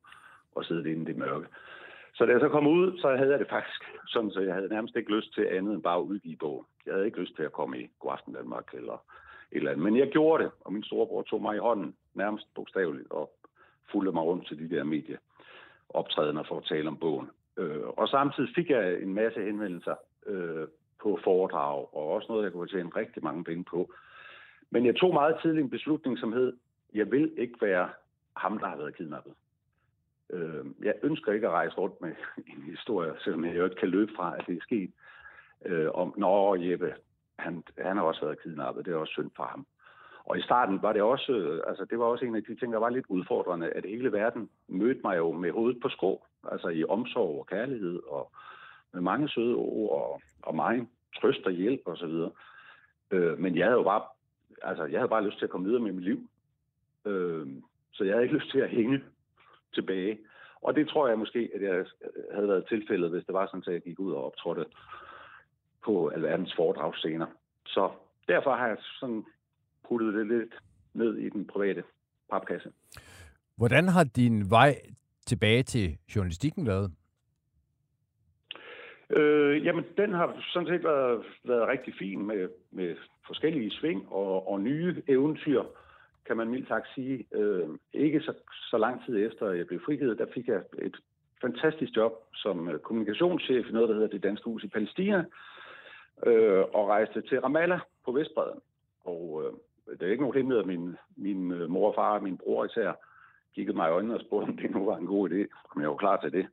og siddet inde i det mørke. Så da jeg så kom ud, så havde jeg det faktisk sådan, så jeg havde nærmest ikke lyst til andet end bare at udgive bogen. Jeg havde ikke lyst til at komme i Godaften Danmark eller et eller andet. Men jeg gjorde det, og min storebror tog mig i hånden, nærmest bogstaveligt, og fulgte mig rundt til de der medieoptrædener for at tale om bogen. Øh, og samtidig fik jeg en masse henvendelser øh, på foredrag, og også noget, jeg kunne tjene rigtig mange penge på. Men jeg tog meget tidligt en beslutning, som hed, jeg vil ikke være ham, der har været kidnappet. Øh, jeg ønsker ikke at rejse rundt med [laughs] en historie, selvom jeg jo ikke kan løbe fra, at det er sket, øh, om, nå Jeppe, han, han har også været kidnappet, det er også synd for ham. Og i starten var det også, øh, altså det var også en af de ting, der var lidt udfordrende, at hele verden mødte mig jo med hovedet på skrå, altså i omsorg og kærlighed og med mange søde ord og, og mig trøst og hjælp og så videre. Øh, men jeg havde jo bare, altså jeg havde bare lyst til at komme videre med mit liv. Øh, så jeg havde ikke [laughs] lyst til at hænge tilbage. Og det tror jeg måske, at jeg havde været tilfældet, hvis det var sådan, at jeg gik ud og optrådte på alverdens foredragsscener. Så derfor har jeg sådan puttet det lidt ned i den private papkasse.
Hvordan har din vej tilbage til journalistikken været?
Øh, jamen, den har sådan set været, været rigtig fin med, med forskellige sving og, og nye eventyr, kan man mildt sagt sige. Øh, ikke så, så lang tid efter jeg blev frigivet, der fik jeg et fantastisk job som øh, kommunikationschef i noget, der hedder det Danske Hus i Palæstina, øh, og rejste til Ramallah på Vestbreden. Og øh, det er ikke nogen hemmelighed, at min, min øh, mor og far og min bror især kiggede mig i øjnene og spurgte, om det nu var en god idé, om jeg var klar til det.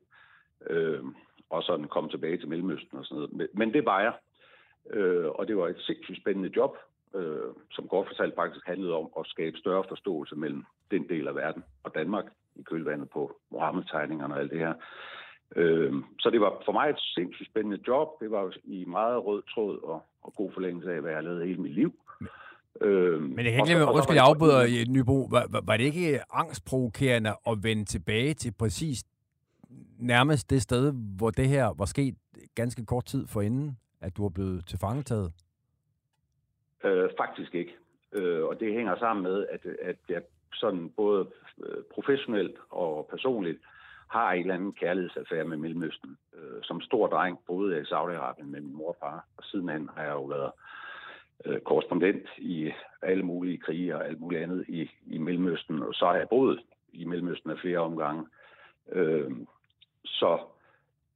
Øh, og sådan kom tilbage til Mellemøsten og sådan noget. Men det var jeg. Øh, og det var et sindssygt spændende job, øh, som godt fortalt faktisk handlede om at skabe større forståelse mellem den del af verden og Danmark i kølvandet på Mohammed-tegningerne og alt det her. Øh, så det var for mig et sindssygt spændende job. Det var i meget rød tråd og, og god forlængelse af, hvad jeg lavede hele mit liv.
Øh, Men jeg kan ikke lade undskyld, jeg afbryder, Nybo. Var, var, var det ikke angstprovokerende at vende tilbage til præcis nærmest det sted, hvor det her var sket ganske kort tid forinden, at du var blevet tilfangetaget?
Øh, faktisk ikke. Øh, og det hænger sammen med, at, at jeg sådan både øh, professionelt og personligt har en eller anden kærlighedsaffære med Mellemøsten. Øh, som stor dreng boede jeg i Saudi-Arabien med min mor og far, og sidenhen har jeg jo været øh, Øh, korrespondent i alle mulige krige og alt muligt andet i, i Mellemøsten, og så har jeg boet i Mellemøsten af flere omgange. Øh, så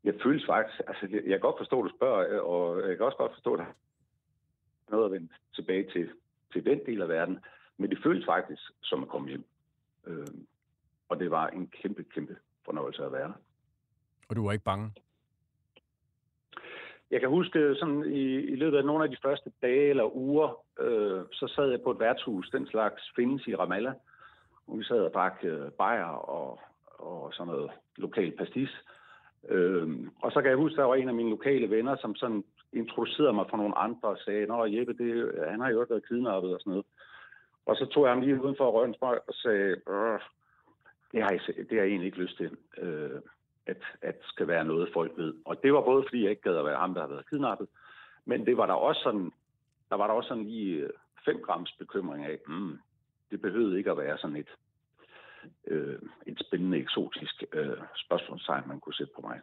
jeg føles faktisk, altså jeg, jeg kan godt forstå, at du spørger, øh, og jeg kan også godt forstå, at noget at vende tilbage til, til den del af verden, men det føles faktisk som at komme hjem. Øh, og det var en kæmpe, kæmpe fornøjelse at være.
Og du var ikke bange?
Jeg kan huske øh, sådan i, i løbet af nogle af de første dage eller uger, øh, så sad jeg på et værtshus, den slags findes i Ramallah, hvor vi sad og drak øh, bajer og, og sådan noget lokal pastis. Øh, og så kan jeg huske, der var en af mine lokale venner, som sådan introducerede mig for nogle andre og sagde, Nå Jeppe, det, øh, han har jo været kidnappet og sådan noget. Og så tog jeg ham lige uden for røven og sagde, det har, jeg, det har jeg egentlig ikke lyst til, øh, at, at skal være noget, folk ved. Og det var både, fordi jeg ikke gad at være ham, der har været kidnappet, men det var der også sådan, der var der også sådan lige øh, 5 grams bekymring af, mm, det behøvede ikke at være sådan et, øh, et spændende, eksotisk øh, spørgsmålstegn, man kunne sætte på mig.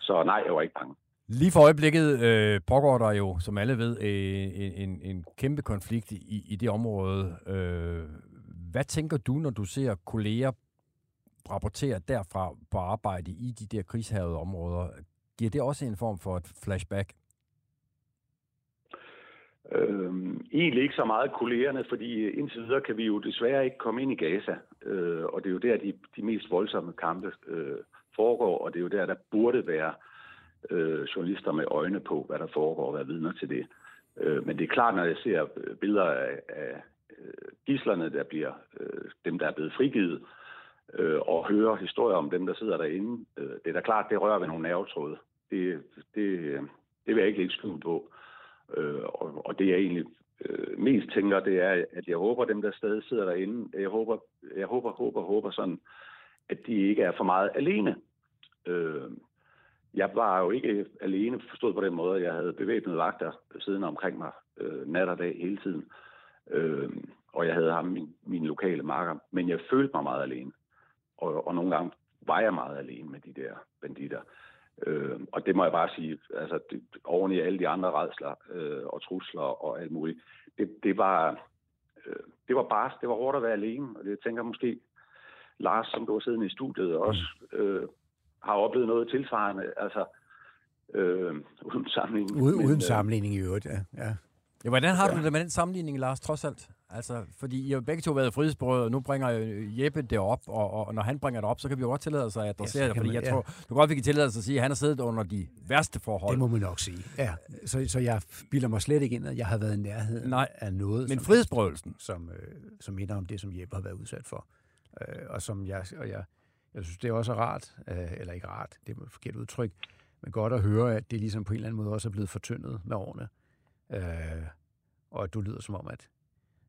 Så nej, jeg var ikke bange.
Lige for øjeblikket øh, pågår der jo, som alle ved, øh, en, en, en kæmpe konflikt i, i det område. Øh, hvad tænker du, når du ser kolleger rapportere derfra på arbejde i de der krigshavede områder? Giver det også en form for et flashback?
Øhm, egentlig ikke så meget kollegerne, fordi indtil videre kan vi jo desværre ikke komme ind i Gaza. Øh, og det er jo der, de, de mest voldsomme kampe øh, foregår, og det er jo der, der burde være øh, journalister med øjne på, hvad der foregår, og være vidner til det. Øh, men det er klart, når jeg ser billeder af, af øh, gislerne, der bliver øh, dem, der er blevet frigivet, øh, og høre historier om dem, der sidder derinde, øh, det er da klart, det rører ved nogle nervetråde. Det, det, øh, det vil jeg ikke lægge skjul på. Øh, og, og det jeg egentlig øh, mest tænker, det er, at jeg håber, dem der stadig sidder derinde, jeg håber, jeg håber, håber, håber sådan, at de ikke er for meget alene. Øh, jeg var jo ikke alene forstået på den måde, at jeg havde bevæbnede vagter siden omkring mig øh, nat og dag hele tiden. Øh, og jeg havde ham, min, min lokale marker. Men jeg følte mig meget alene. Og, og nogle gange var jeg meget alene med de der banditter. Øh, og det må jeg bare sige, altså det, oven i alle de andre redsler øh, og trusler og alt muligt, det, det var øh, det var bare, det var hårdt at være alene, og det jeg tænker måske, Lars, som du har siddende i studiet, også øh, har oplevet noget tilsvarende, altså øh, uden sammenligning.
Uden, uden øh, sammenligning i øvrigt, ja. ja.
Ja, hvordan har ja. du det med den sammenligning, Lars, trods alt? Altså, fordi I har begge to været frihedsberøvet, og nu bringer Jeppe det op, og, og, når han bringer det op, så kan vi jo godt tillade sig at adressere ja, det, fordi man, jeg ja. tror, du godt, vi kan tillade sig at sige, at han har siddet under de værste forhold.
Det må man nok sige, ja. Så, så jeg bilder mig slet ikke ind, at jeg har været i nærheden
Nej,
af noget.
Men frihedsberøvelsen?
Som, øh, som minder om det, som Jeppe har været udsat for. Øh, og som jeg, og jeg, jeg synes, det er også rart, øh, eller ikke rart, det er et forkert udtryk, men godt at høre, at det ligesom på en eller anden måde også er blevet fortyndet med årene. Øh, og at du lyder som om, at,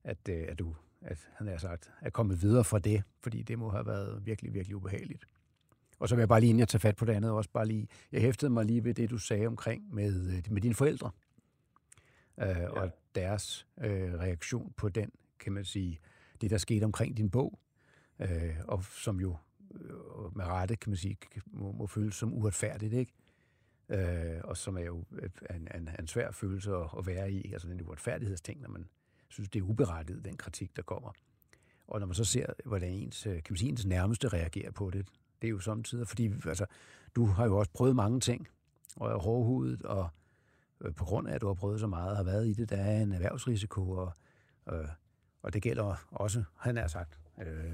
at, øh, at du at han har sagt, er kommet videre fra det, fordi det må have været virkelig, virkelig ubehageligt. Og så vil jeg bare lige, inden jeg tager fat på det andet, også bare lige, jeg hæftede mig lige ved det, du sagde omkring med, øh, med dine forældre, øh, ja. og deres øh, reaktion på den, kan man sige, det der skete omkring din bog, øh, og som jo øh, med rette, kan man sige, må, må føles som uretfærdigt, ikke? øh, og som er jo en, en, en svær følelse at, at være i, altså den uretfærdighedsting, når man synes, det er uberettiget, den kritik, der kommer. Og når man så ser, hvordan ens, øh, kan man sige, ens nærmeste reagerer på det, det er jo samtidig, fordi altså, du har jo også prøvet mange ting, og er hårdhudet, og øh, på grund af, at du har prøvet så meget, har været i det, der er en erhvervsrisiko, og, øh, og det gælder også, han har sagt, øh,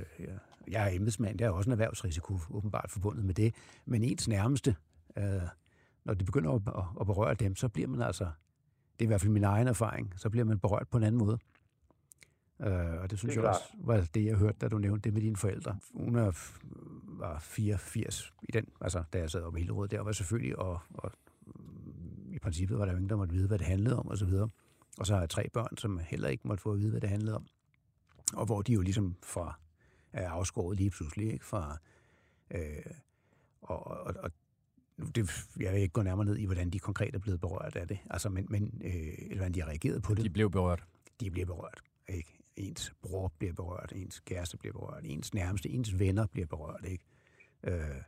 jeg er embedsmand, der er også en erhvervsrisiko åbenbart forbundet med det, men ens nærmeste, øh, når det begynder at, at berøre dem, så bliver man altså, det er i hvert fald min egen erfaring, så bliver man berørt på en anden måde. Uh, og det synes det jeg også var det, jeg hørte, da du nævnte det med dine forældre. Hun er, var 84 i den, altså da jeg sad op i hele rådet der, var selvfølgelig, og, og i princippet var der jo ingen, der måtte vide, hvad det handlede om, og så videre. Og så har jeg tre børn, som heller ikke måtte få at vide, hvad det handlede om. Og hvor de jo ligesom fra, er afskåret lige pludselig, ikke? Fra, øh, og, og, og det, jeg vil ikke gå nærmere ned i, hvordan de konkret er blevet berørt af det, altså, men, men øh, eller hvordan de har reageret på det.
De blev berørt.
De bliver berørt. Ikke? Ens bror bliver berørt, ens kæreste bliver berørt, ens nærmeste, ens venner bliver berørt. Ikke? Øh,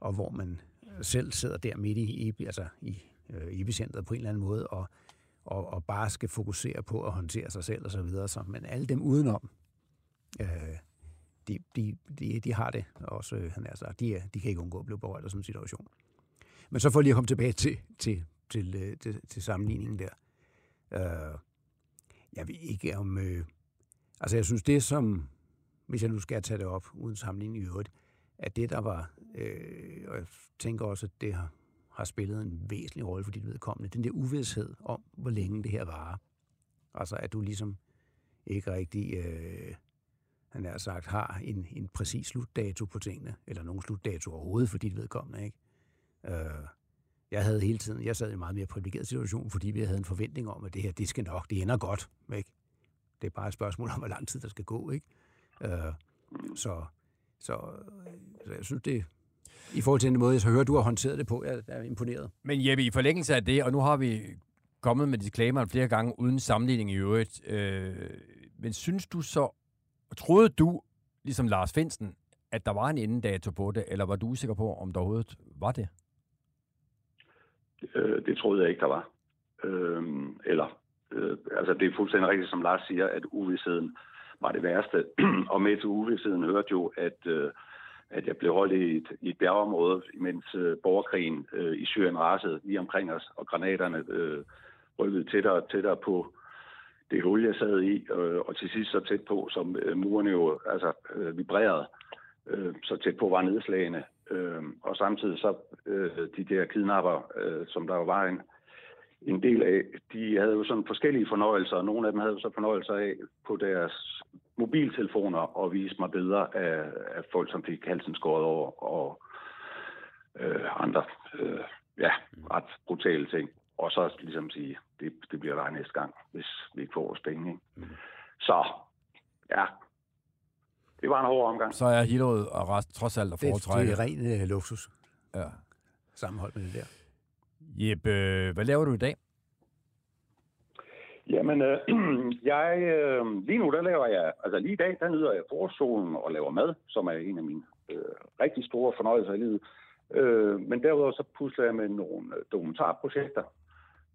og hvor man selv sidder der midt i, altså i øh, epicentret på en eller anden måde, og, og, og bare skal fokusere på at håndtere sig selv og så videre. Så, men alle dem udenom, øh, de, de, de, de har det også, han er sagt, de, de kan ikke undgå at blive berørt af sådan en situation. Men så for lige at komme tilbage til, til, til, til, til, til sammenligningen der. Uh, jeg ved ikke om... Uh, altså, jeg synes, det som... Hvis jeg nu skal tage det op, uden sammenligning i øvrigt, at det, der var... Uh, og jeg tænker også, at det har, har spillet en væsentlig rolle for dit vedkommende. Den der uvidshed om, hvor længe det her varer. Altså, at du ligesom ikke rigtig, øh, han har sagt, har en, en præcis slutdato på tingene, eller nogen slutdato overhovedet for dit vedkommende, ikke? Øh, jeg havde hele tiden, jeg sad i en meget mere privilegeret situation, fordi vi havde en forventning om, at det her, det skal nok, det ender godt, ikke? Det er bare et spørgsmål om, hvor lang tid der skal gå, ikke? Øh, så, så, så jeg synes, det, i forhold til den måde, jeg så hører, du har håndteret det på, jeg er imponeret.
Men Jeppe, i forlængelse af det, og nu har vi kommet med disclaimer flere gange uden sammenligning i øvrigt, øh, men synes du så, troede du, ligesom Lars Finsen, at der var en endedato på det, eller var du usikker på, om der overhovedet var det?
Øh, det troede jeg ikke, der var. Øh, eller, øh, altså det er fuldstændig rigtigt, som Lars siger, at uvidsheden var det værste. [clears throat] og med til uvidsheden hørte jo, at, øh, at jeg blev holdt i et, i et bjergeområde, mens øh, borgerkrigen øh, i Syrien rasede lige omkring os, og granaterne øh, rykkede tættere og tættere på det hul, jeg sad i, øh, og til sidst så tæt på, som øh, murene jo altså, øh, vibrerede, øh, så tæt på var nedslagene. Øh, og samtidig så øh, de der kidnapper, øh, som der jo var en, en del af, de havde jo sådan forskellige fornøjelser, og nogle af dem havde jo så fornøjelser af på deres mobiltelefoner og vise mig billeder af, af folk, som fik halsen skåret over, og øh, andre øh, ja, ret brutale ting. Og så ligesom sige, det, det bliver der næste gang, hvis vi ikke får vores penge. Ikke? Mm. Så, ja, det var en hård omgang.
Så er Hillerød og rest trods alt at foretrække.
Det, det er ren uh, luksus.
Ja.
Sammenholdt med det der.
Jeppe, hvad laver du i dag?
Jamen, øh, [clears throat] jeg, øh, lige nu der laver jeg, altså lige i dag, der nyder jeg forsolen og laver mad, som er en af mine øh, rigtig store fornøjelser i livet. Øh, men derudover så pusler jeg med nogle øh, dokumentarprojekter,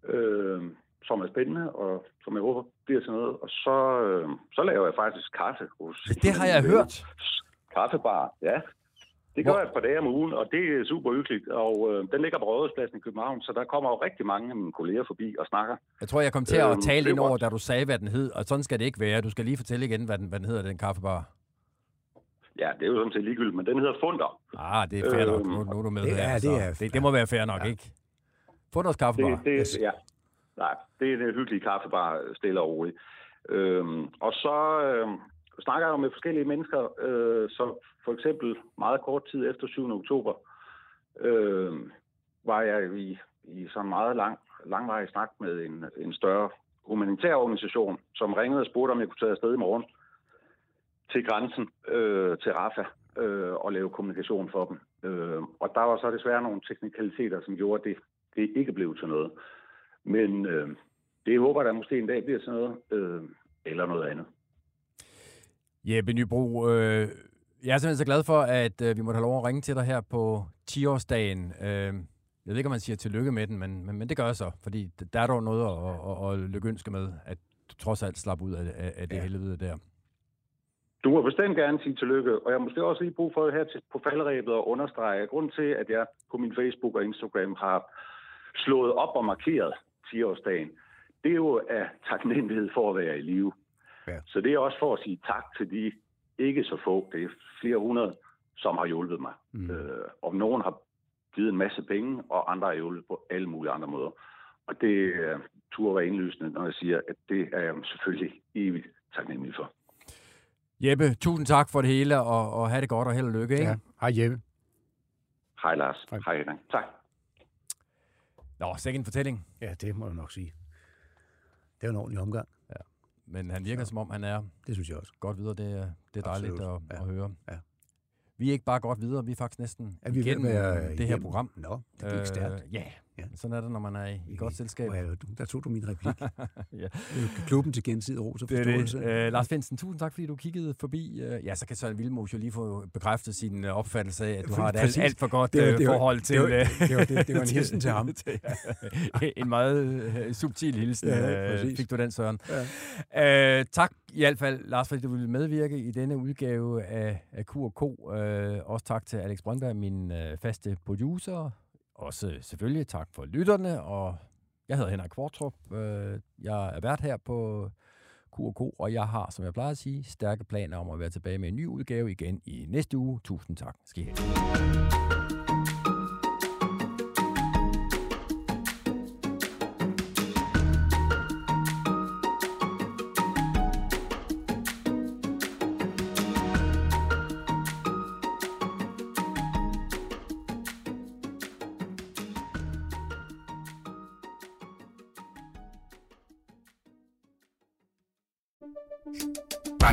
øh, som er spændende, og som jeg håber bliver til noget. Og så, øh, så laver jeg faktisk kaffe hos...
Det har jeg hørt.
Kaffebar, ja. Det gør jeg et par dage om ugen, og det er super hyggeligt. Og øh, den ligger på Rådhuspladsen i København, så der kommer jo rigtig mange af mine kolleger forbi og snakker.
Jeg tror, jeg kom til at
Øhm,
tale
det
ind
er
over, da du sagde, hvad den hed, og sådan skal det ikke være. Du skal lige fortælle igen, hvad den, hvad den hedder, den kaffebar.
Ja, det er jo sådan set ligegyldigt, men den hedder Funder.
Ah, det er fair nok.
Øhm,
Nu, nu er du med
det
her.
er- det
så
er-
det, det må være fair nok,
Ja.
ikke? Funders kaffebar.
Det, det,
Yes.
ja. Nej, det er en øh, hyggelig kaffebar, øh, stille og roligt. Øhm, og så øh, snakker jeg med forskellige mennesker, øh, så for eksempel meget kort tid efter 7. oktober, øh, var jeg i, i sådan en meget lang, langvarig snak med en, en større humanitær organisation, som ringede og spurgte, om jeg kunne tage afsted i morgen til grænsen øh, til Rafah øh, og lave kommunikation for dem. Øh, og der var så desværre nogle teknikaliteter, som gjorde, at det, det ikke blev til noget. Men øh, det håber der måske en dag bliver til noget, øh, eller noget andet.
Jeppe Nybro, øh, jeg er simpelthen så glad for, at øh, vi måtte have lov at ringe til dig her på 10-årsdagen. Øh, jeg ved ikke, om man siger tillykke med den, men, men, men det gør jeg så, fordi der er dog noget at, at, at lykønske med, at du trods alt slap ud af, af, af det
Ja.
helvede der.
Du må bestemt gerne sige tillykke, og jeg har måske også lige brug for her til, på faldrebet og understrege, at grunden til, at jeg på min Facebook og Instagram har slået op og markeret 10-årsdagen, det er jo af taknemmelighed for at være i live.
Ja.
Så det er også for at sige tak til de ikke så få, det er flere hundrede, som har hjulpet mig. Mm. Øh, og nogen har givet en masse penge, og andre har hjulpet på alle mulige andre måder. Og det uh, turde være indlysende, når jeg siger, at det er jeg selvfølgelig evigt taknemmelig for.
Jeppe, tusind tak for det hele, og, og have det godt og held og lykke. Ikke?
Ja. Hej Jeppe.
Hej Lars.
Hej.
Hej Henrik. Tak.
Nå, sikke en fortælling.
Ja, det må jeg nok sige. Det er en ordentlig omgang.
Men han virker, som om han er
Det synes jeg også.
godt videre. Det er, det er dejligt at,
Ja.
at høre.
Ja.
Vi er ikke bare godt videre, vi er faktisk næsten
Er vi
igennem
være
det her
igennem?
program.
Nå, det gik stærkt.
Øh, ja.
Ja.
sådan er det, når man er i, i godt selskab.
Du- Der tog du min replik. [laughs]
Ja.
Det Klubben til gensidig ros og
Det
forståelse.
det. Øh, Lars Finsen, tusind tak, fordi du kiggede forbi. Øh, ja, så kan Søren Vilmos jo lige få bekræftet sin øh, opfattelse af, at du
For-
har et alt,
præcis.
alt for godt
Det var-
øh,
det var-
forhold til...
det var- det var- det- det var [laughs] en hilsen til ham. [laughs]
ja, en meget subtil hilsen
Ja, præcis.
fik du den, Søren. Ja. Øh, tak i hvert fald, Lars, fordi du ville medvirke i denne udgave af, af Q&K. Øh, også tak til Alex Brøndberg, min øh, faste producer. Også selvfølgelig tak for lytterne, og jeg hedder Henrik Kvartrup. Øh, jeg er vært her på Q&K, og jeg har, som jeg plejer at sige, stærke planer om at være tilbage med en ny udgave igen i næste uge. Tusind tak. Skal I have.